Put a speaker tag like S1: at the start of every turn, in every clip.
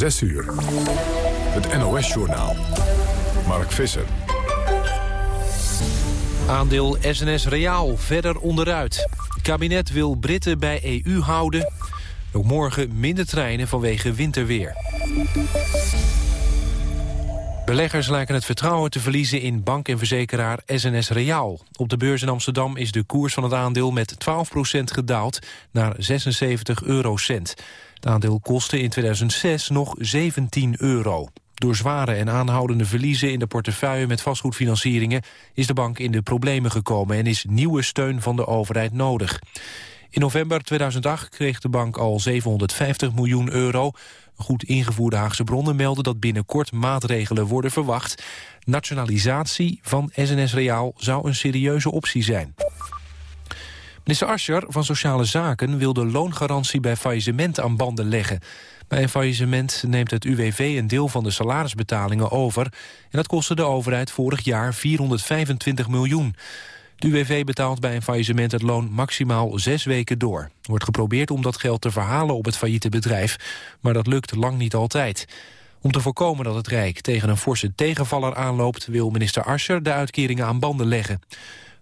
S1: 6 uur. Het NOS-journaal. Mark Visser.
S2: Aandeel SNS Reaal verder onderuit. Kabinet wil Britten bij EU houden. Ook morgen minder treinen vanwege winterweer. Beleggers lijken het vertrouwen te verliezen in bank- en verzekeraar SNS Reaal. Op de beurs in Amsterdam is de koers van het aandeel met 12% gedaald naar 76 eurocent. Het aandeel kostte in 2006 nog 17 euro. Door zware en aanhoudende verliezen in de portefeuille met vastgoedfinancieringen is de bank in de problemen gekomen en is nieuwe steun van de overheid nodig. In november 2008 kreeg de bank al 750 miljoen euro. Goed ingevoerde Haagse bronnen melden dat binnenkort maatregelen worden verwacht. Nationalisatie van SNS Reaal zou een serieuze optie zijn. Minister Ascher van Sociale Zaken wil de loongarantie bij faillissement aan banden leggen. Bij een faillissement neemt het UWV een deel van de salarisbetalingen over. En dat kostte de overheid vorig jaar 425 miljoen. De UWV betaalt bij een faillissement het loon maximaal zes weken door. Er wordt geprobeerd om dat geld te verhalen op het failliete bedrijf, maar dat lukt lang niet altijd. Om te voorkomen dat het Rijk tegen een forse tegenvaller aanloopt... wil minister Ascher de uitkeringen aan banden leggen.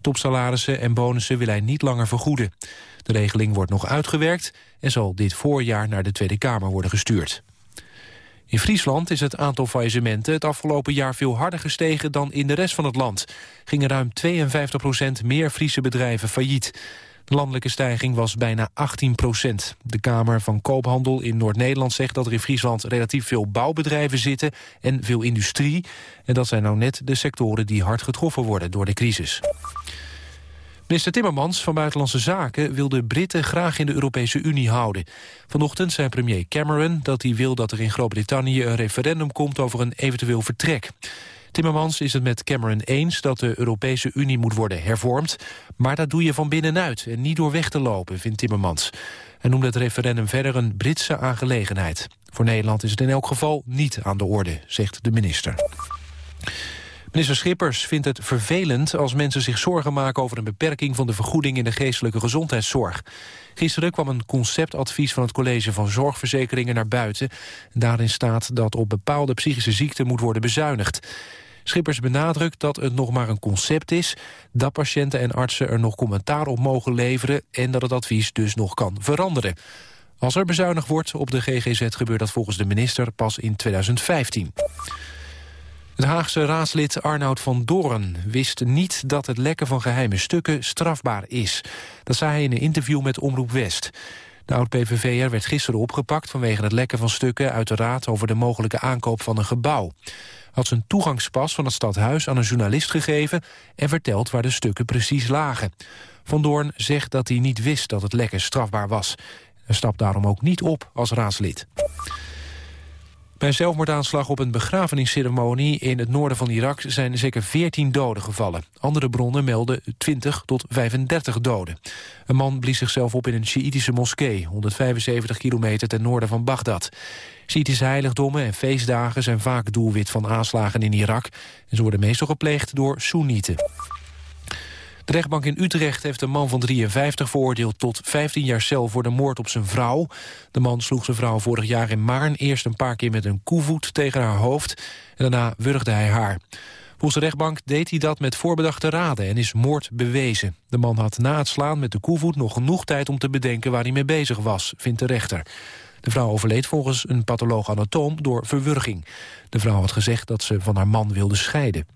S2: Topsalarissen en bonussen wil hij niet langer vergoeden. De regeling wordt nog uitgewerkt en zal dit voorjaar naar de Tweede Kamer worden gestuurd. In Friesland is het aantal faillissementen het afgelopen jaar veel harder gestegen dan in de rest van het land. Gingen ruim 52 procent meer Friese bedrijven failliet. De landelijke stijging was bijna 18 procent. De Kamer van Koophandel in Noord-Nederland zegt dat er in Friesland relatief veel bouwbedrijven zitten en veel industrie. En dat zijn nou net de sectoren die hard getroffen worden door de crisis. Minister Timmermans van Buitenlandse Zaken wil de Britten graag in de Europese Unie houden. Vanochtend zei premier Cameron dat hij wil dat er in Groot-Brittannië een referendum komt over een eventueel vertrek. Timmermans is het met Cameron eens dat de Europese Unie moet worden hervormd. Maar dat doe je van binnenuit en niet door weg te lopen, vindt Timmermans. Hij noemde het referendum verder een Britse aangelegenheid. Voor Nederland is het in elk geval niet aan de orde, zegt de minister. Minister Schippers vindt het vervelend als mensen zich zorgen maken over een beperking van de vergoeding in de geestelijke gezondheidszorg. Gisteren kwam een conceptadvies van het College van Zorgverzekeringen naar buiten. Daarin staat dat op bepaalde psychische ziekten moet worden bezuinigd. Schippers benadrukt dat het nog maar een concept is... dat patiënten en artsen er nog commentaar op mogen leveren... en dat het advies dus nog kan veranderen. Als er bezuinigd wordt op de GGZ gebeurt dat volgens de minister pas in 2015. Het Haagse raadslid Arnoud van Doorn wist niet dat het lekken van geheime stukken strafbaar is. Dat zei hij in een interview met Omroep West. De oud-PVV'er werd gisteren opgepakt vanwege het lekken van stukken uit de raad over de mogelijke aankoop van een gebouw. Had zijn toegangspas van het stadhuis aan een journalist gegeven en verteld waar de stukken precies lagen. Van Doorn zegt dat hij niet wist dat het lekken strafbaar was. Hij stapt daarom ook niet op als raadslid. Bij een zelfmoordaanslag op een begrafenisceremonie in het noorden van Irak zijn zeker 14 doden gevallen. Andere bronnen melden 20 tot 35 doden. Een man blies zichzelf op in een Sjiïtische moskee, 175 kilometer ten noorden van Bagdad. Sjiïtische heiligdommen en feestdagen zijn vaak doelwit van aanslagen in Irak. En ze worden meestal gepleegd door Soenieten. De rechtbank in Utrecht heeft een man van 53 veroordeeld tot 15 jaar cel voor de moord op zijn vrouw. De man sloeg zijn vrouw vorig jaar in Maarn eerst een paar keer met een koevoet tegen haar hoofd en daarna wurgde hij haar. Volgens de rechtbank deed hij dat met voorbedachte raden en is moord bewezen. De man had na het slaan met de koevoet nog genoeg tijd om te bedenken waar hij mee bezig was, vindt de rechter. De vrouw overleed volgens een patholoog-anatoom door verwurging. De vrouw had gezegd dat ze van haar man wilde scheiden.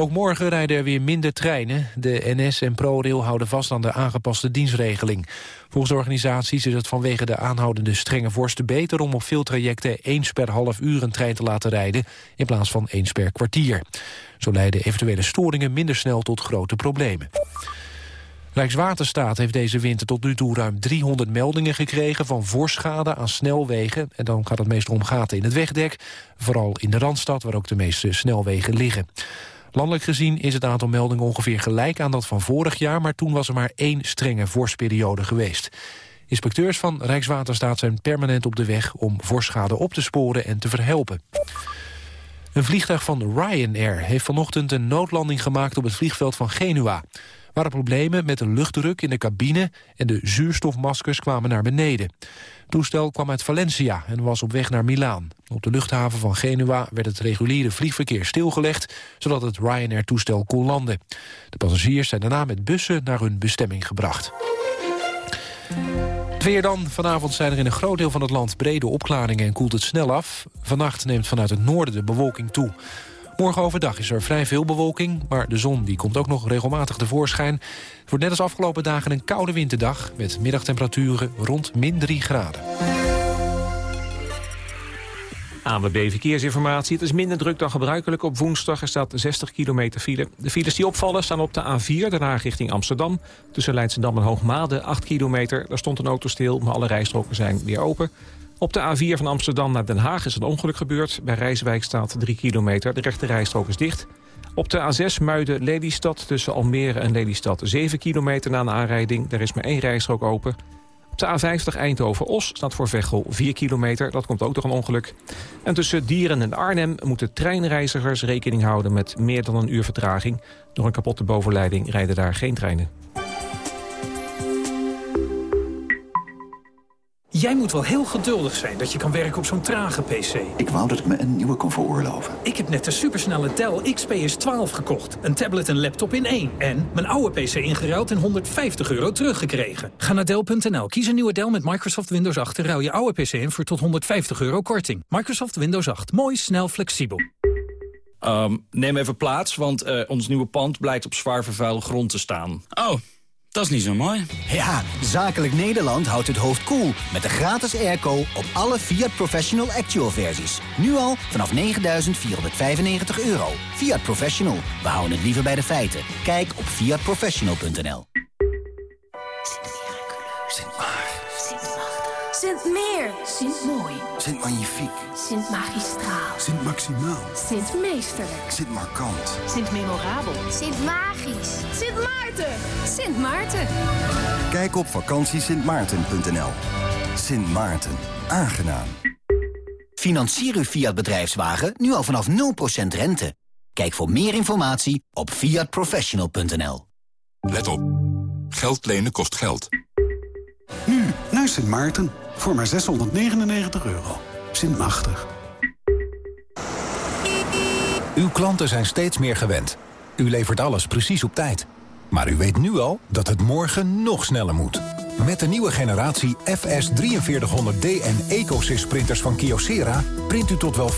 S2: Ook morgen rijden er weer minder treinen. De NS en ProRail houden vast aan de aangepaste dienstregeling. Volgens organisaties is het vanwege de aanhoudende strenge vorsten beter... om op veel trajecten eens per half uur een trein te laten rijden... in plaats van eens per kwartier. Zo leiden eventuele storingen minder snel tot grote problemen. Rijkswaterstaat heeft deze winter tot nu toe ruim 300 meldingen gekregen van voorschade aan snelwegen. En dan gaat het meest om gaten in het wegdek, vooral in de Randstad waar ook de meeste snelwegen liggen. Landelijk gezien is het aantal meldingen ongeveer gelijk aan dat van vorig jaar... maar toen was er maar één strenge vorstperiode geweest. Inspecteurs van Rijkswaterstaat zijn permanent op de weg... om vorschade op te sporen en te verhelpen. Een vliegtuig van Ryanair heeft vanochtend een noodlanding gemaakt op het vliegveld van Genua. Waren problemen met de luchtdruk in de cabine... en de zuurstofmaskers kwamen naar beneden. Het toestel kwam uit Valencia en was op weg naar Milaan. Op de luchthaven van Genua werd het reguliere vliegverkeer stilgelegd... zodat het Ryanair-toestel kon landen. De passagiers zijn daarna met bussen naar hun bestemming gebracht. Het weer dan. Vanavond zijn er in een groot deel van het land brede opklaringen en koelt het snel af. Vannacht neemt vanuit het noorden de bewolking toe. Morgen overdag is er vrij veel bewolking, maar de zon die komt ook nog regelmatig tevoorschijn. Het wordt net als afgelopen dagen een koude winterdag... met middagtemperaturen rond min 3 graden.
S3: ANWB Verkeersinformatie. Het is minder druk dan gebruikelijk op woensdag. Er staat 60 kilometer file. De files die opvallen staan op de A4, daarna richting Amsterdam. Tussen Leidschendam en Hoogmade, 8 kilometer. Daar stond een auto stil, maar alle rijstroken zijn weer open. Op de A4 van Amsterdam naar Den Haag is een ongeluk gebeurd. Bij Rijswijk staat 3 kilometer. De rechte rijstrook is dicht. Op de A6 Muiden-Lelystad tussen Almere en Lelystad 7 kilometer na een aanrijding. Daar is maar één rijstrook open. Op de A50 Eindhoven-Os staat voor Veghel 4 kilometer. Dat komt ook door een ongeluk. En tussen Dieren en Arnhem moeten treinreizigers rekening houden... met meer dan een uur vertraging. Door een kapotte bovenleiding rijden daar geen treinen.
S4: Jij moet wel heel geduldig zijn dat je kan werken op zo'n trage PC.
S5: Ik wou dat ik me een nieuwe kon veroorloven.
S4: Ik heb net de supersnelle Dell XPS 12 gekocht. Een tablet en laptop in één. En mijn oude PC ingeruild en 150 euro teruggekregen. Ga naar Dell.nl, kies een nieuwe Dell met Microsoft Windows 8... en ruil je oude PC in voor tot 150 euro korting. Microsoft Windows 8. Mooi, snel, flexibel.
S6: Um, neem even plaats, want uh, ons nieuwe pand blijkt op zwaar vervuilde grond te staan.
S7: Oh, dat is niet zo mooi.
S8: Ja, Zakelijk Nederland houdt het hoofd koel cool met de gratis airco op alle Fiat Professional Actual versies. Nu al vanaf 9.495 euro. Fiat Professional, we houden het liever bij de feiten. Kijk op fiatprofessional.nl
S9: Sint Meer.
S10: Sint Mooi.
S11: Sint Magnifiek.
S10: Sint Magistraal.
S11: Sint Maximaal.
S10: Sint Meesterlijk.
S11: Sint Markant.
S10: Sint Memorabel.
S9: Sint Magisch.
S10: Sint Maarten. Sint Maarten.
S12: Kijk op vakantiesintmaarten.nl. Sint Maarten. Aangenaam.
S8: Financier uw Fiat bedrijfswagen nu al vanaf 0% rente. Kijk voor meer informatie op fiatprofessional.nl.
S1: Let op. Geld lenen kost geld.
S11: Nu naar Sint Maarten. Voor maar 699 euro. Sint Machtig.
S13: Uw klanten zijn steeds meer gewend. U levert alles precies op tijd. Maar u weet nu al dat het morgen nog sneller moet. Met de nieuwe generatie FS 4300D en EcoSys printers van Kyocera... print u tot wel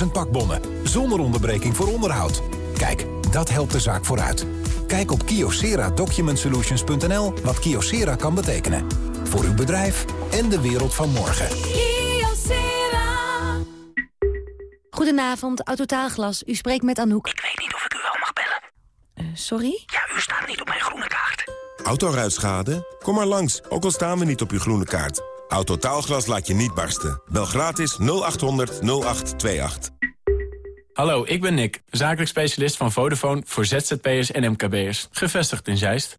S13: 500.000 pakbonnen, zonder onderbreking voor onderhoud. Kijk, dat helpt de zaak vooruit. Kijk op kyocera-document-solutions.nl wat Kyocera kan betekenen. Voor uw bedrijf en de wereld van morgen.
S14: Goedenavond, Autotaalglas. U spreekt met Anouk.
S15: Ik weet niet of ik u wel mag bellen.
S14: Uh, sorry?
S15: Ja, u staat niet op mijn groene kaart.
S16: Autoruitschade? Kom maar langs, ook al staan we niet op uw groene kaart. Autotaalglas laat je niet barsten. Bel gratis 0800 0828.
S17: Hallo, ik ben Nick, zakelijk specialist van Vodafone voor ZZP'ers en MKB'ers. Gevestigd in Zeist.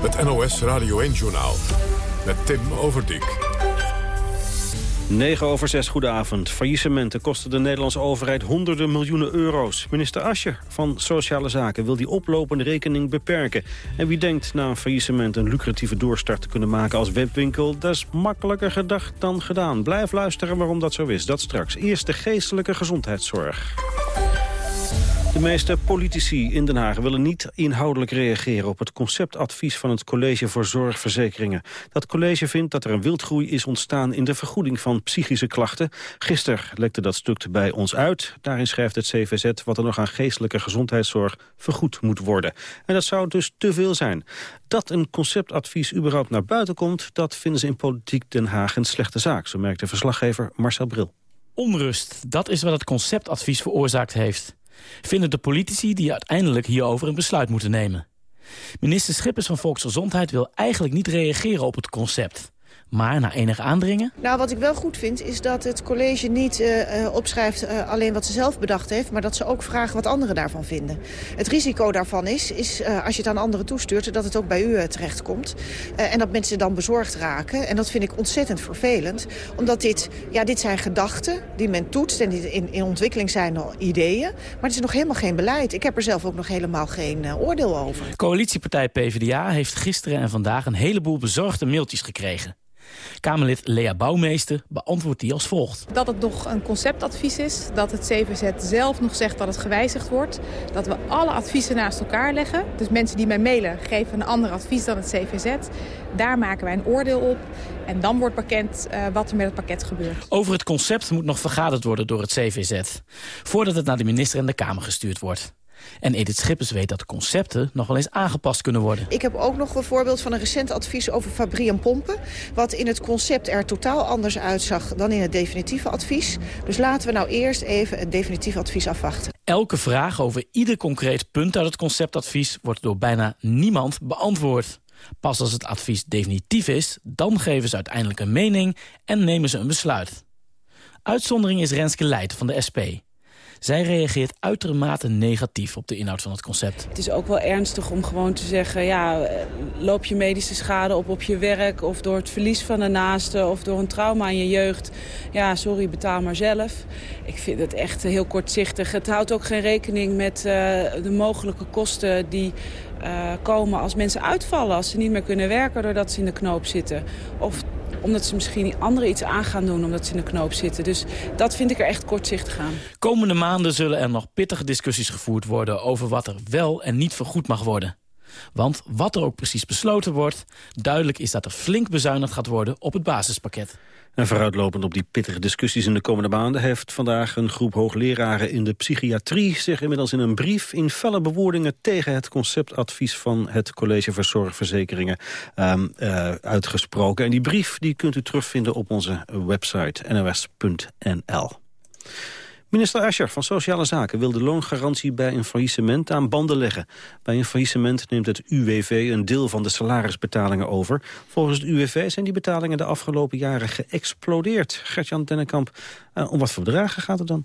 S1: Het NOS Radio 1-journaal met Tim Overdijk.
S18: 9 over 6, goedenavond. Faillissementen kosten de Nederlandse overheid honderden miljoenen euro's. Minister Ascher van Sociale Zaken wil die oplopende rekening beperken. En wie denkt na een faillissement een lucratieve doorstart te kunnen maken als webwinkel... dat is makkelijker gedacht dan gedaan. Blijf luisteren waarom dat zo is. Dat straks. Eerst de geestelijke gezondheidszorg. De meeste politici in Den Haag willen niet inhoudelijk reageren op het conceptadvies van het College voor Zorgverzekeringen. Dat college vindt dat er een wildgroei is ontstaan in de vergoeding van psychische klachten. Gisteren lekte dat stuk bij ons uit. Daarin schrijft het CVZ wat er nog aan geestelijke gezondheidszorg vergoed moet worden. En dat zou dus te veel zijn. Dat een conceptadvies überhaupt naar buiten komt, dat vinden ze in politiek Den Haag een slechte zaak, zo merkt de verslaggever Marcel Bril.
S19: Onrust, dat is wat het conceptadvies veroorzaakt heeft. Vinden de politici die uiteindelijk hierover een besluit moeten nemen. Minister Schippers van Volksgezondheid wil eigenlijk niet reageren op het concept. Maar na enig aandringen...
S20: Nou, wat ik wel goed vind is dat het college niet uh, uh, opschrijft uh, alleen wat ze zelf bedacht heeft... maar dat ze ook vragen wat anderen daarvan vinden. Het risico daarvan is, is als je het aan anderen toestuurt... dat het ook bij u terechtkomt. en dat mensen dan bezorgd raken. En dat vind ik ontzettend vervelend. Omdat dit, ja, dit zijn gedachten die men toetst en die in, in ontwikkeling zijn al ideeën. Maar het is nog helemaal geen beleid. Ik heb er zelf ook nog helemaal geen oordeel over.
S19: Coalitiepartij PvdA heeft gisteren en vandaag... een heleboel bezorgde mailtjes gekregen. Kamerlid Lea Bouwmeester beantwoordt die als volgt.
S21: Dat het nog een conceptadvies is, dat het CVZ zelf nog zegt dat het gewijzigd wordt. Dat we alle adviezen naast elkaar leggen. Dus mensen die mij mailen geven een ander advies dan het CVZ. Daar maken wij een oordeel op. En dan wordt bekend uh, wat er met het pakket gebeurt.
S19: Over het concept moet nog vergaderd worden door het CVZ. Voordat het naar de minister en de Kamer gestuurd wordt. En Edith Schippers weet dat de concepten nog wel eens aangepast kunnen worden.
S20: Ik heb ook nog een voorbeeld van een recent advies over fabrie en pompen. Wat in het concept er totaal anders uitzag dan in het definitieve advies. Dus laten we nou eerst even het definitieve advies afwachten.
S19: Elke vraag over ieder concreet punt uit het conceptadvies wordt door bijna niemand beantwoord. Pas als het advies definitief is, dan geven ze uiteindelijk een mening en nemen ze een besluit. Uitzondering is Renske Leijten van de SP. Zij reageert uitermate negatief op de inhoud van het concept.
S22: Het is ook wel ernstig om gewoon te zeggen... ja, loop je medische schade op op je werk... of door het verlies van een naaste of door een trauma in je jeugd. Ja, sorry, betaal maar zelf. Ik vind het echt heel kortzichtig. Het houdt ook geen rekening met uh, de mogelijke kosten die uh, komen als mensen uitvallen. Als ze niet meer kunnen werken doordat ze in de knoop zitten. Of omdat ze misschien anderen iets aan gaan doen omdat ze in de knoop zitten. Dus dat vind ik er echt kortzichtig aan.
S19: Komende maanden zullen er nog pittige discussies gevoerd worden... over wat er wel en niet vergoed mag worden. Want wat er ook precies besloten wordt... duidelijk is dat er flink bezuinigd gaat worden op het basispakket.
S18: En vooruitlopend op die pittige discussies in de komende maanden... heeft vandaag een groep hoogleraren in de psychiatrie... zich inmiddels in een brief in felle bewoordingen... tegen het conceptadvies van het College voor Zorgverzekeringen um, uh, uitgesproken. En die brief die kunt u terugvinden op onze website nos.nl. Minister Ascher van Sociale Zaken wil de loongarantie bij een faillissement aan banden leggen. Bij een faillissement neemt het UWV een deel van de salarisbetalingen over. Volgens het UWV zijn die betalingen de afgelopen jaren geëxplodeerd. Gertjan Dennekamp, uh, om wat voor bedragen gaat het dan?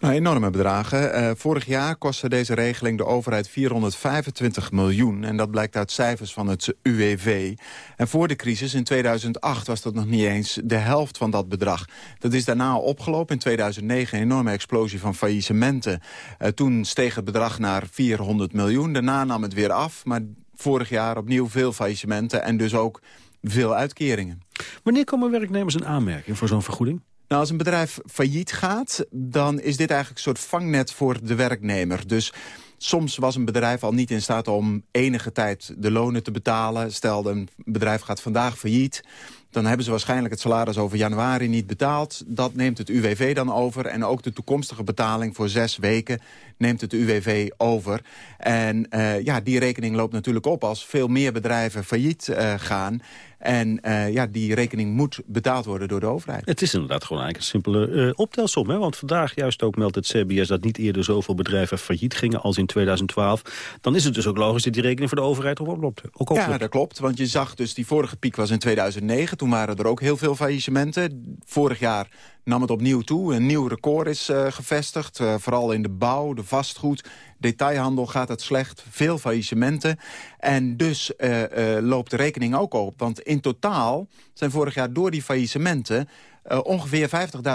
S23: Nou, enorme bedragen. Uh, vorig jaar kostte deze regeling de overheid 425 miljoen. En dat blijkt uit cijfers van het UWV. En voor de crisis in 2008 was dat nog niet eens de helft van dat bedrag. Dat is daarna opgelopen. In 2009 een enorme explosie van faillissementen. Uh, toen steeg het bedrag naar 400 miljoen. Daarna nam het weer af. Maar vorig jaar opnieuw veel faillissementen. En dus ook veel uitkeringen.
S18: Wanneer komen werknemers een aanmerking voor zo'n vergoeding?
S23: Nou, als een bedrijf failliet gaat, dan is dit eigenlijk een soort vangnet voor de werknemer. Dus soms was een bedrijf al niet in staat om enige tijd de lonen te betalen. Stel, een bedrijf gaat vandaag failliet. Dan hebben ze waarschijnlijk het salaris over januari niet betaald. Dat neemt het UWV dan over. En ook de toekomstige betaling voor zes weken neemt het UWV over. En uh, ja, die rekening loopt natuurlijk op als veel meer bedrijven failliet uh, gaan. En uh, ja, die rekening moet betaald worden door de overheid.
S18: Het is inderdaad gewoon eigenlijk een simpele uh, optelsom. Hè? Want vandaag juist ook meldt het CBS dat niet eerder zoveel bedrijven failliet gingen als in 2012. Dan is het dus ook logisch dat die rekening voor de overheid ook oploopt. Ook oploopt.
S23: Ja, dat klopt. Want je zag dus die vorige piek was in 2009. Toen waren er ook heel veel faillissementen. Vorig jaar nam het opnieuw toe. Een nieuw record is uh, gevestigd. Uh, vooral in de bouw, de vastgoed, detailhandel gaat het slecht. Veel faillissementen. En dus uh, loopt de rekening ook op. Want in totaal zijn vorig jaar door die faillissementen... Ongeveer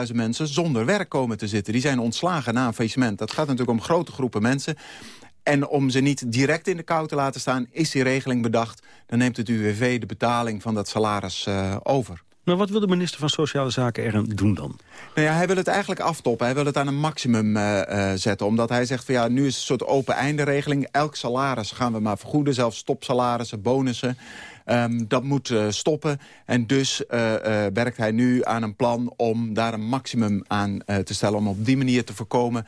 S23: 50.000 mensen zonder werk komen te zitten. Die zijn ontslagen na een faillissement. Dat gaat natuurlijk om grote groepen mensen. En om ze niet direct in de kou te laten staan, is die regeling bedacht. Dan neemt het UWV de betaling van dat salaris over.
S18: Maar wat wil de minister van Sociale Zaken er doen dan?
S23: Nou ja, hij wil het eigenlijk aftoppen. Hij wil het aan een maximum uh, uh, zetten. Omdat hij zegt van ja, nu is het een soort open einde regeling. Elk salaris gaan we maar vergoeden. Zelfs stopsalarissen, bonussen. Ehm, dat moet uh, stoppen. En dus werkt hij nu aan een plan om daar een maximum aan te stellen... om op die manier te voorkomen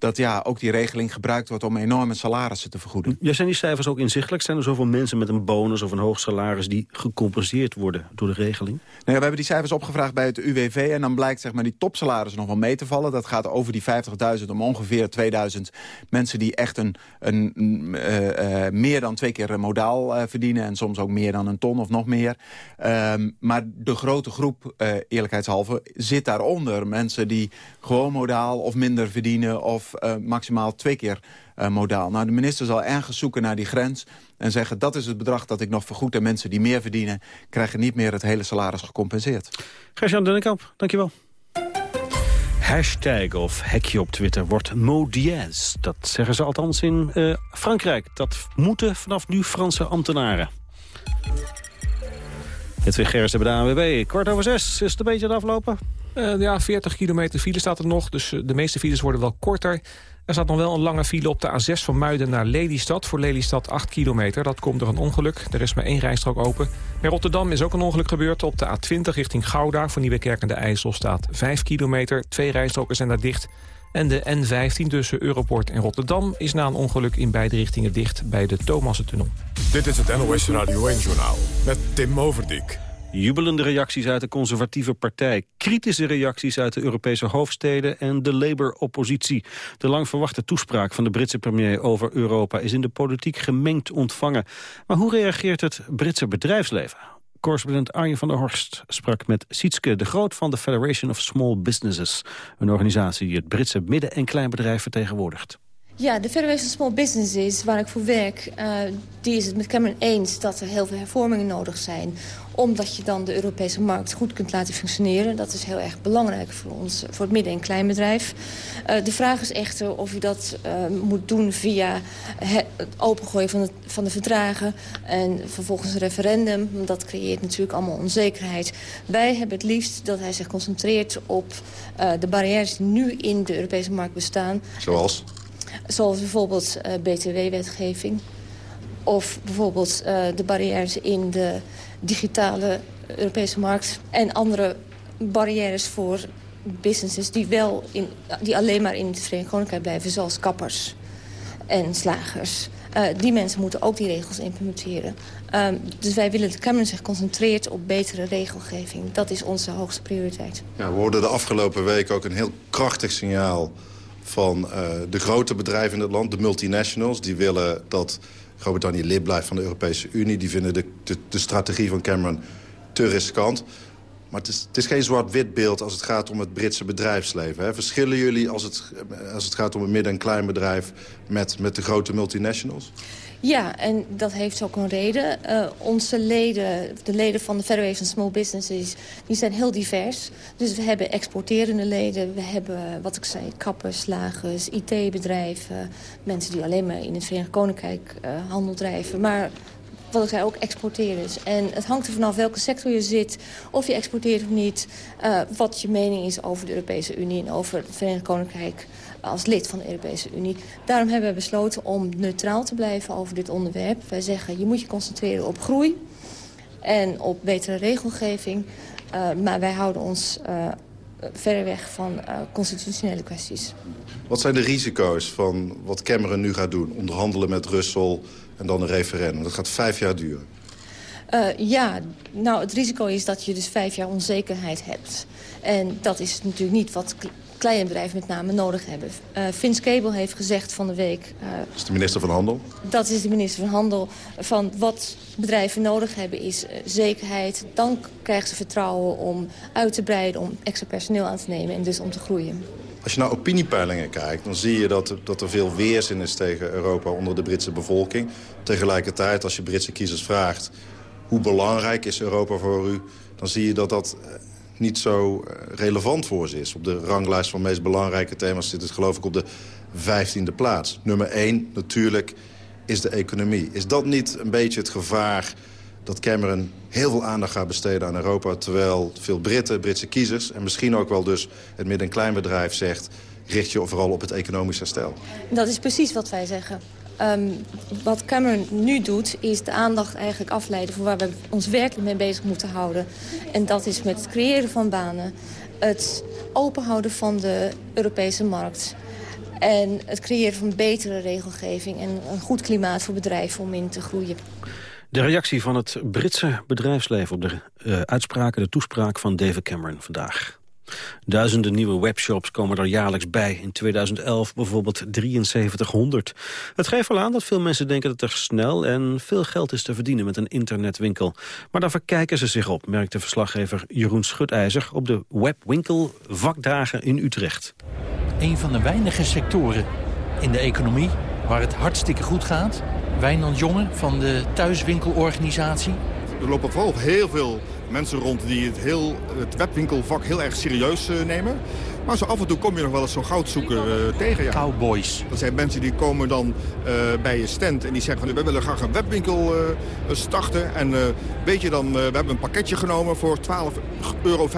S23: dat ja, ook die regeling gebruikt wordt om enorme salarissen te vergoeden.
S18: Ja, zijn die cijfers ook inzichtelijk? Zijn er zoveel mensen met een bonus of een hoog salaris... die gecompenseerd worden door de regeling?
S23: Nou ja, we hebben die cijfers opgevraagd bij het UWV... en dan blijkt zeg maar, die topsalarissen nog wel mee te vallen. Dat gaat over die 50.000 om ongeveer 2000 mensen... die echt een, een, uh, uh, meer dan twee keer een modaal uh, verdienen... en soms ook meer dan een ton of nog meer. Um, maar de grote groep, eerlijkheidshalve, zit daaronder. Mensen die gewoon modaal of minder verdienen... of uh, maximaal twee keer uh, modaal. Nou, de minister zal ergens zoeken naar die grens en zeggen... dat is het bedrag dat ik nog vergoed en mensen die meer verdienen... krijgen niet meer het hele salaris gecompenseerd.
S18: Gertjan Dennekamp, dankjewel. Hashtag of hekje op Twitter wordt Modiez. Dat zeggen ze althans in uh, Frankrijk. Dat moeten vanaf nu Franse ambtenaren. Het weer Gerst hebben de ANWB. Kwart over zes. Is het een beetje het aflopen?
S3: Uh, ja, 40 kilometer file staat er nog. Dus de meeste files worden wel korter. Er staat nog wel een lange file op de A6 van Muiden naar Lelystad. Voor Lelystad 8 kilometer. Dat komt door een ongeluk. Er is maar één rijstrook open. Bij Rotterdam is ook een ongeluk gebeurd. Op de A20 richting Gouda voor Nieuwekerk en de IJssel staat 5 kilometer. Twee rijstroken zijn daar dicht. En de N15 tussen Europort en Rotterdam is na een ongeluk in beide richtingen dicht bij de Thomassentunnel.
S1: Dit is het NOS Radio 1-journaal met Tim Overdijk.
S18: Jubelende reacties uit de conservatieve partij. Kritische reacties uit de Europese hoofdsteden en de Labour-oppositie. De lang verwachte toespraak van de Britse premier over Europa... is in de politiek gemengd ontvangen. Maar hoe reageert het Britse bedrijfsleven? Correspondent Arjen van der Horst sprak met Sietske de Groot van de Federation of Small Businesses. Een organisatie die het Britse midden- en kleinbedrijf vertegenwoordigt.
S24: Ja, de Federation Small Businesses, waar ik voor werk... Uh, die is het met Cameron eens dat er heel veel hervormingen nodig zijn... omdat je dan de Europese markt goed kunt laten functioneren. Dat is heel erg belangrijk voor ons, voor het midden- en kleinbedrijf. Uh, de vraag is echter of je dat uh, moet doen via het opengooien van, het, van de verdragen... en vervolgens een referendum. Dat creëert natuurlijk allemaal onzekerheid. Wij hebben het liefst dat hij zich concentreert op de barrières die nu in de Europese markt bestaan.
S25: Zoals?
S24: Zoals bijvoorbeeld uh, btw-wetgeving. Of bijvoorbeeld uh, de barrières in de digitale Europese markt. En andere barrières voor businesses die, wel in, die alleen maar in het Verenigd Koninkrijk blijven. Zoals kappers en slagers. Uh, die mensen moeten ook die regels implementeren. Um, dus wij willen dat Cameron zich concentreert op betere regelgeving. Dat is onze hoogste prioriteit.
S25: Ja, we hoorden de afgelopen week ook een heel krachtig signaal van uh, de grote bedrijven in het land, de multinationals. Die willen dat Groot-Brittannië lid blijft van de Europese Unie. Die vinden de, de, de strategie van Cameron te riskant. Maar het is, het is geen zwart-wit beeld als het gaat om het Britse bedrijfsleven. Hè. Verschillen jullie als het, als het gaat om een midden- en kleinbedrijf met, met de grote multinationals?
S24: Ja, en dat heeft ook een reden. Uh, onze leden, de leden van de Federation Small Businesses, die zijn heel divers. Dus we hebben exporterende leden, we hebben, wat ik zei, kappers, slagers, IT-bedrijven. Mensen die alleen maar in het Verenigd Koninkrijk uh, handel drijven. Maar wat ik zei, ook exporteerders. En het hangt er vanaf welke sector je zit, of je exporteert of niet... Uh, wat je mening is over de Europese Unie en over het Verenigd Koninkrijk als lid van de Europese Unie. Daarom hebben we besloten om neutraal te blijven over dit onderwerp. Wij zeggen, je moet je concentreren op groei en op betere regelgeving. Uh, maar wij houden ons uh, verder weg van uh, constitutionele kwesties.
S25: Wat zijn de risico's van wat Cameron nu gaat doen? Onderhandelen met Brussel en dan een referendum. Dat gaat vijf jaar duren.
S24: Uh, ja, nou het risico is dat je dus vijf jaar onzekerheid hebt. En dat is natuurlijk niet wat kleine bedrijven met name nodig hebben. Uh, Vince Cable heeft gezegd van de week... Uh,
S25: dat is de minister van Handel?
S24: Dat is de minister van Handel. Van wat bedrijven nodig hebben is uh, zekerheid. Dan krijgen ze vertrouwen om uit te breiden, om extra personeel aan te nemen en dus om te groeien.
S25: Als je naar opiniepeilingen kijkt, dan zie je dat, dat er veel weerzin is tegen Europa onder de Britse bevolking. Tegelijkertijd, als je Britse kiezers vraagt hoe belangrijk is Europa voor u... dan zie je dat dat niet zo relevant voor ze is. Op de ranglijst van meest belangrijke thema's zit het geloof ik op de vijftiende plaats. Nummer één natuurlijk is de economie. Is dat niet een beetje het gevaar dat Cameron heel veel aandacht gaat besteden aan Europa... terwijl veel Britten, Britse kiezers en misschien ook wel dus het midden- en kleinbedrijf zegt... richt je vooral op het economisch herstel?
S24: Dat is precies wat wij zeggen. Ehm, wat Cameron nu doet, is de aandacht eigenlijk afleiden... voor waar we ons werkelijk mee bezig moeten houden. En dat is met het creëren van banen, het openhouden van de Europese markt... en het creëren van betere regelgeving en een goed klimaat voor bedrijven om in te groeien.
S18: De reactie van het Britse bedrijfsleven op de uh, uitspraken, de toespraak van David Cameron vandaag. Duizenden nieuwe webshops komen er jaarlijks bij. In 2011 bijvoorbeeld 7300. Het geeft wel aan dat veel mensen denken dat er snel en veel geld is te verdienen met een internetwinkel. Maar daar verkijken ze zich op, merkte verslaggever Jeroen Schutijzer op de webwinkel vakdagen in Utrecht.
S26: Een van de weinige sectoren in de economie waar het hartstikke goed gaat. Wijnand Jonge van de thuiswinkelorganisatie.
S27: Er lopen vooral heel veel mensen rond die het, heel, het webwinkelvak heel erg serieus uh, nemen. Maar zo af en toe kom je nog wel eens zo'n goudzoeker uh, tegen. Ja.
S26: Cowboys.
S27: Dat zijn mensen die komen dan uh, bij je stand en die zeggen van... we willen graag een webwinkel starten. En weet je dan, we hebben een pakketje genomen voor 12,95 euro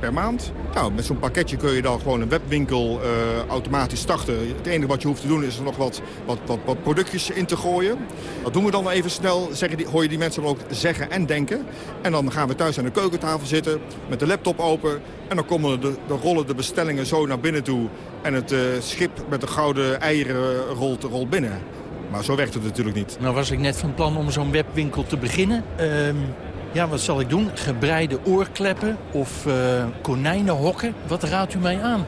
S27: per maand. Nou, met zo'n pakketje kun je dan gewoon een webwinkel automatisch starten. Het enige wat je hoeft te doen is er nog wat, wat, wat, wat productjes in te gooien. Dat doen we dan even snel, zeggen die, hoor je die mensen dan ook zeggen en denken. En dan gaan we thuis aan de keukentafel zitten met de laptop open... en dan komen de, de rollen de bestellingen zo naar binnen toe... en het uh, schip met de gouden eieren rolt, rolt binnen. Maar zo werkt het natuurlijk niet.
S26: Nou was ik net van plan om zo'n webwinkel te beginnen. Uh, ja, wat zal ik doen? Gebreide oorkleppen of uh, konijnenhokken? Wat raadt u mij aan?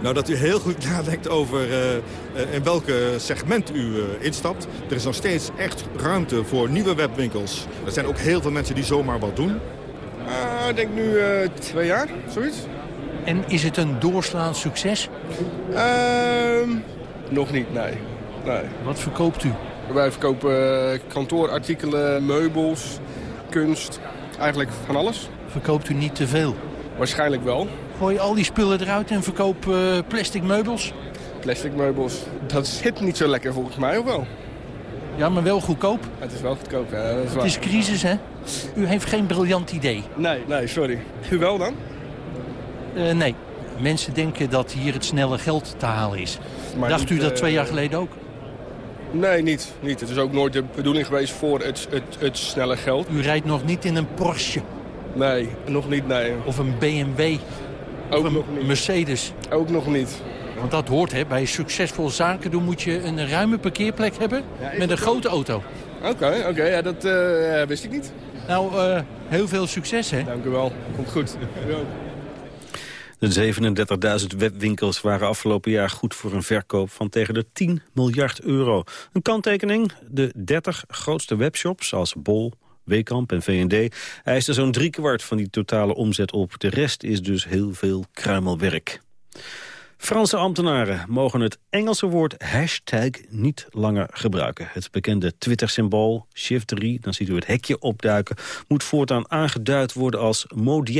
S27: Nou, dat u heel goed nadenkt over uh, in welke segment u uh, instapt. Er is nog steeds echt ruimte voor nieuwe webwinkels. Er zijn ook heel veel mensen die zomaar wat doen. Ik denk nu twee jaar, zoiets.
S26: En is het een doorslaand succes?
S27: Ehm, nog niet, nee. nee.
S26: Wat verkoopt u?
S27: Wij verkopen kantoorartikelen, meubels, kunst, eigenlijk van alles.
S26: Verkoopt u niet te veel?
S27: Waarschijnlijk wel.
S26: Gooi al die spullen eruit en verkoop uh, plastic meubels?
S27: Plastic meubels, dat zit niet zo lekker volgens mij, of wel?
S26: Ja, maar wel goedkoop?
S27: Het is wel goedkoop, ja. Dat is
S26: het is crisis, hè? U heeft geen briljant idee.
S27: Nee, nee, sorry. U wel dan?
S26: Uh, nee. Mensen denken dat hier het snelle geld te halen is. Maar Dacht niet, u dat uh, twee jaar geleden ook?
S27: Nee, niet, niet. Het is ook nooit de bedoeling geweest voor het, het, het snelle geld.
S26: U rijdt nog niet in een Porsche?
S27: Nee, nog niet, nee.
S26: Of een BMW?
S27: Ook
S26: een
S27: nog niet.
S26: Mercedes?
S27: Ook nog niet.
S26: Want dat hoort, hè. Bij succesvol zaken doen moet je een ruime parkeerplek hebben ja, met een grote auto.
S27: Oké, okay, oké. Okay, ja, dat uh, wist ik niet.
S26: Nou, uh, heel veel succes, hè.
S27: Dank u wel. Komt goed.
S18: De 37.000 webwinkels waren afgelopen jaar goed voor een verkoop van tegen de 10 miljard euro. Een kanttekening, de 30 grootste webshops als Bol, Wekamp en V&D eisten zo'n driekwart van die totale omzet op. De rest is dus heel veel kruimelwerk. Franse ambtenaren mogen het Engelse woord hashtag niet langer gebruiken. Het bekende Twitter-symbool, shift 3, dan ziet u het hekje opduiken... moet voortaan aangeduid worden als mot.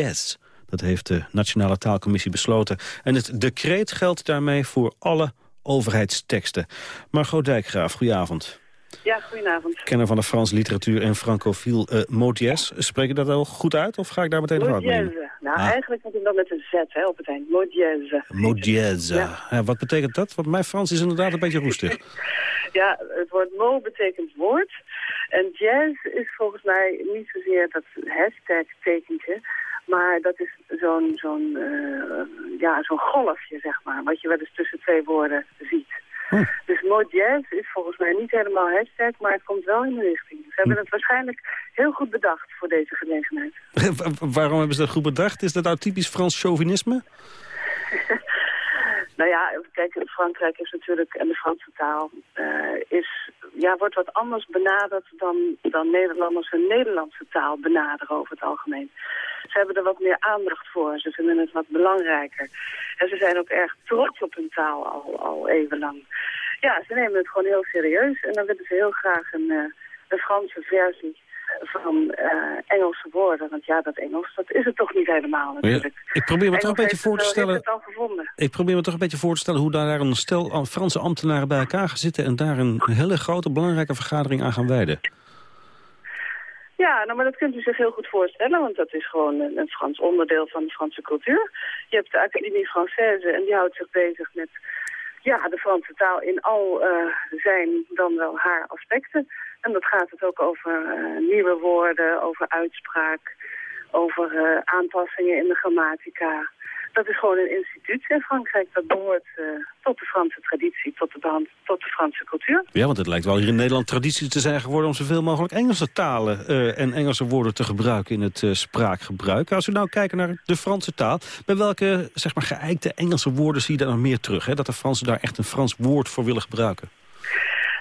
S18: Dat heeft de Nationale Taalcommissie besloten. En het decreet geldt daarmee voor alle overheidsteksten. Margot Dijkgraaf, goedenavond.
S28: Ja, goedenavond.
S18: Kenner van de Franse literatuur en francofiel uh, Modiès. Spreek je dat al goed uit of ga ik daar meteen nog uit mee?
S28: Nou, ah. eigenlijk moet je dan met een Z hè, op het eind. Modiès.
S18: Modiès. Ja. ja. wat betekent dat? Want mijn Frans is inderdaad een beetje roestig.
S28: ja, het woord mo betekent woord. En jazz is volgens mij niet zozeer dat hashtag tekentje... Maar dat is zo'n zo'n uh, ja, zo'n golfje, zeg maar, wat je wel eens tussen twee woorden ziet. Hm. Dus mot jazz is volgens mij niet helemaal hashtag, maar het komt wel in de richting. Ze hebben hm. het waarschijnlijk heel goed bedacht voor deze gelegenheid.
S18: Waarom hebben ze dat goed bedacht? Is dat nou typisch Frans chauvinisme?
S28: nou ja, kijk, Frankrijk is natuurlijk, en de Franse taal, uh, is, ja, wordt wat anders benaderd dan, dan Nederlanders hun Nederlandse taal benaderen over het algemeen. Ze hebben er wat meer aandacht voor. Ze vinden het wat belangrijker. En ze zijn ook erg trots op hun taal al, al even lang. Ja, ze nemen het gewoon heel serieus. En dan willen ze heel graag een, uh, een Franse versie van uh, Engelse woorden. Want ja, dat Engels, dat is het toch niet helemaal natuurlijk.
S18: Ja, ik probeer me toch een beetje voor te stellen...
S28: gevonden.
S18: Ik probeer me toch een beetje voor te stellen hoe daar een stel Franse ambtenaren bij elkaar gaan zitten... en daar een hele grote, belangrijke vergadering aan gaan wijden.
S28: Ja, nou, maar dat kunt u zich heel goed voorstellen, want dat is gewoon een, een Frans onderdeel van de Franse cultuur. Je hebt de Académie Française en die houdt zich bezig met ja, de Franse taal in al uh, zijn dan wel haar aspecten. En dat gaat het ook over uh, nieuwe woorden, over uitspraak, over uh, aanpassingen in de grammatica. Dat is gewoon een instituut in Frankrijk. Dat behoort tot de Franse traditie, tot de, tot de Franse cultuur.
S18: Ja, want het lijkt wel hier in Nederland traditie te zijn geworden... om zoveel mogelijk Engelse talen en Engelse woorden te gebruiken in het spraakgebruik. Als we nou kijken naar de Franse taal... bij welke zeg maar, geëikte Engelse woorden zie je daar nog meer terug? Hè? Dat de Fransen daar echt een Frans woord voor willen gebruiken.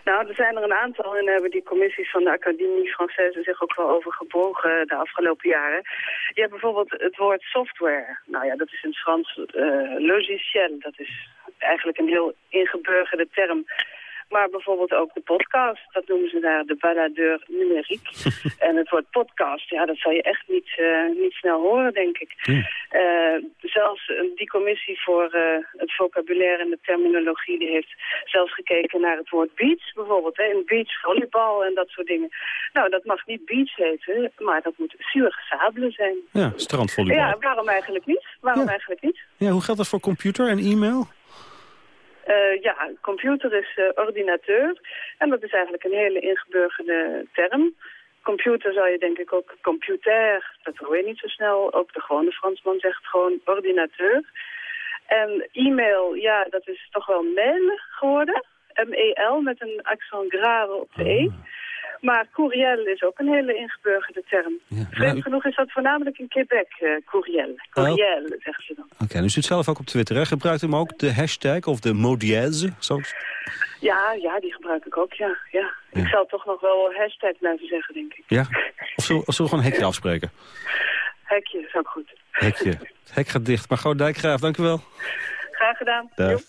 S28: Nou, er zijn er een aantal en hebben die commissies van de Académie Française zich ook wel over gebogen de afgelopen jaren. Je hebt bijvoorbeeld het woord software. Nou ja, dat is in het Frans uh, logiciel. Dat is eigenlijk een heel ingeburgerde term. Maar bijvoorbeeld ook de podcast, dat noemen ze daar de baladeur numeriek. en het woord podcast, ja, dat zal je echt niet, uh, niet snel horen, denk ik. Uh, zelfs die commissie voor uh, het vocabulaire en de terminologie... die heeft zelfs gekeken naar het woord beach bijvoorbeeld. Hè, in beach volleybal en dat soort dingen. Nou, dat mag niet beach heten, maar dat moet surgesabele zijn.
S18: Ja, strandvolleybal.
S28: Ja, waarom eigenlijk niet? Waarom
S18: Ja.
S28: eigenlijk niet?
S18: Ja, hoe geldt dat voor computer en e-mail?
S28: Uh, ja, computer is uh, ordinateur. En dat is eigenlijk een hele ingeburgerde term. Computer zou je denk ik ook computer, dat hoor je niet zo snel. Ook de gewone Fransman zegt gewoon ordinateur. En e-mail, ja, dat is toch wel mail geworden. M-E-L met een accent grave op de E. Maar courriel is ook een hele ingeburgerde term. Vreemd
S18: nou-
S28: genoeg is dat voornamelijk in Quebec, uh, courriel. Courriel, zeggen ze dan.
S18: Oké, u zit zelf ook op Twitter, hè? Gebruikt u hem ook de hashtag of de modièse? Zo...
S28: Ja, ja, die gebruik ik ook, ja. ja. Ik zal toch nog wel hashtag blijven zeggen, denk ik.
S18: Ja? Of zullen, of zullen we gewoon een hekje afspreken?
S28: Hekje is ook goed.
S18: Hekje. Het hek gaat dicht. Maar gewoon Dijkgraaf, dank u wel.
S28: Graag gedaan.
S18: Dag.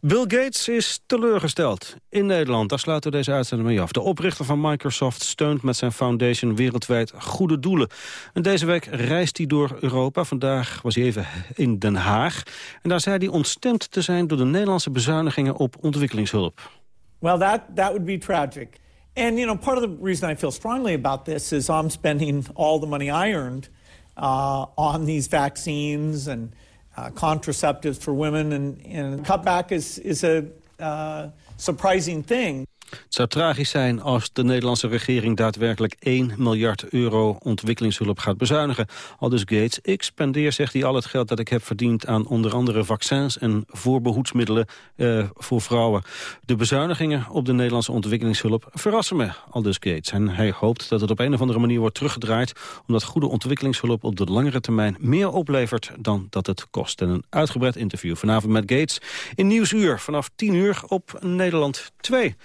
S18: Bill Gates is teleurgesteld in Nederland. Daar sluiten we deze uitzending mee af. De oprichter van Microsoft steunt met zijn foundation wereldwijd goede doelen. En deze week reist hij door Europa. Vandaag was hij even in Den Haag. En daar zei hij ontstemd te zijn door de Nederlandse bezuinigingen op ontwikkelingshulp.
S29: Well, that, that would be tragic. And, you know, part of the reason I feel strongly about this is I'm spending all the money I earned uh, on these vaccines and uh, contraceptives for women. And, and cutback is, is a uh, surprising thing.
S18: Het zou tragisch zijn als de Nederlandse regering daadwerkelijk 1 miljard euro ontwikkelingshulp gaat bezuinigen. Al dus Gates, ik spendeer, zegt hij, al het geld dat ik heb verdiend aan onder andere vaccins en voorbehoedsmiddelen eh, voor vrouwen. De bezuinigingen op de Nederlandse ontwikkelingshulp verrassen me, al dus Gates. En hij hoopt dat het op een of andere manier wordt teruggedraaid, omdat goede ontwikkelingshulp op de langere termijn meer oplevert dan dat het kost. En een uitgebreid interview vanavond met Gates in Nieuwsuur vanaf 10 uur op Nederland 2.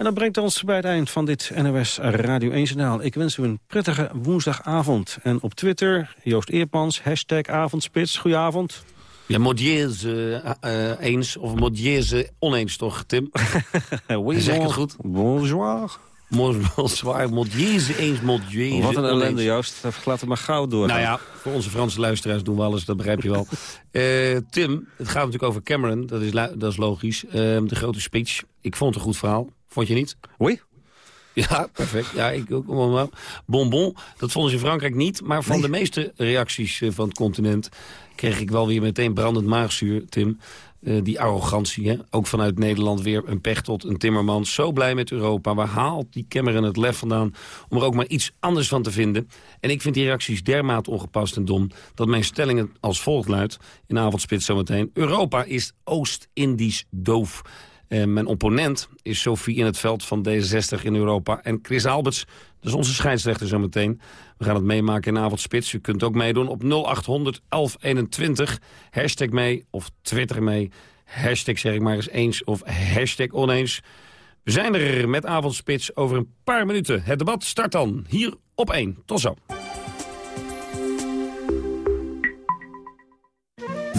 S18: En dat brengt ons bij het eind van dit NOS Radio 1-journaal. Ik wens u een prettige woensdagavond. En op Twitter, Joost Eerpans, hashtag avondspits. Goedenavond.
S30: Ja, Modièse uh, eens of Modièse oneens toch, Tim? zeg ik het goed?
S18: Bonjour.
S30: Bonsoir, Modièse eens, Modièse
S18: Wat een ellende. Joost. Laat het maar gauw door.
S30: Nou ja, voor onze Franse luisteraars doen we alles, dat begrijp je wel. Eh, Tim, het gaat natuurlijk over Cameron, dat is, dat is logisch. Eh, de grote speech, ik vond het een goed verhaal. Vond je niet?
S18: Oei.
S30: Ja, perfect. Ja, ik ook. allemaal. Bonbon, dat vonden ze in Frankrijk niet. Maar van de meeste reacties eh, van het continent... kreeg ik wel weer meteen brandend maagzuur, Tim. Eh, die arrogantie, hè? ook vanuit Nederland weer een Pechtold, een Timmermans. Zo blij met Europa. Waar haalt die Cameron het lef vandaan om er ook maar iets anders van te vinden? En ik vind die reacties dermate ongepast en dom... dat mijn stelling als volgt luidt, in avondspits zometeen... Europa is Oost-Indisch doof. Eh, mijn opponent is Sophie in het veld van D66 in Europa. En Chris Alberts, dat is onze scheidsrechter zometeen. We gaan het meemaken in avondspits. U kunt ook meedoen op 0800 1121. Hashtag mee of Twitter mee. Hashtag zeg ik maar eens eens of hashtag oneens. We zijn er met avondspits over een paar minuten. Het debat start dan hier op 1. Tot zo.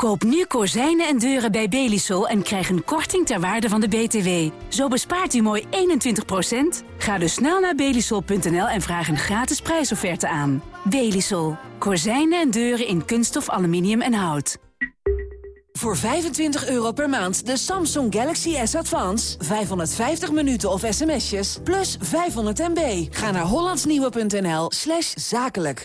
S31: Koop nu kozijnen en deuren bij Belisol en krijg een korting ter waarde van de BTW. Zo bespaart u mooi 21%. Ga dus snel naar belisol.nl en vraag een gratis prijsofferte aan. Belisol. Kozijnen en deuren in kunststof, aluminium en hout.
S10: Voor 25 euro per maand de Samsung Galaxy S Advance. 550 minuten of sms'jes, plus 500 MB. Ga naar hollandsnieuwe.nl zakelijk.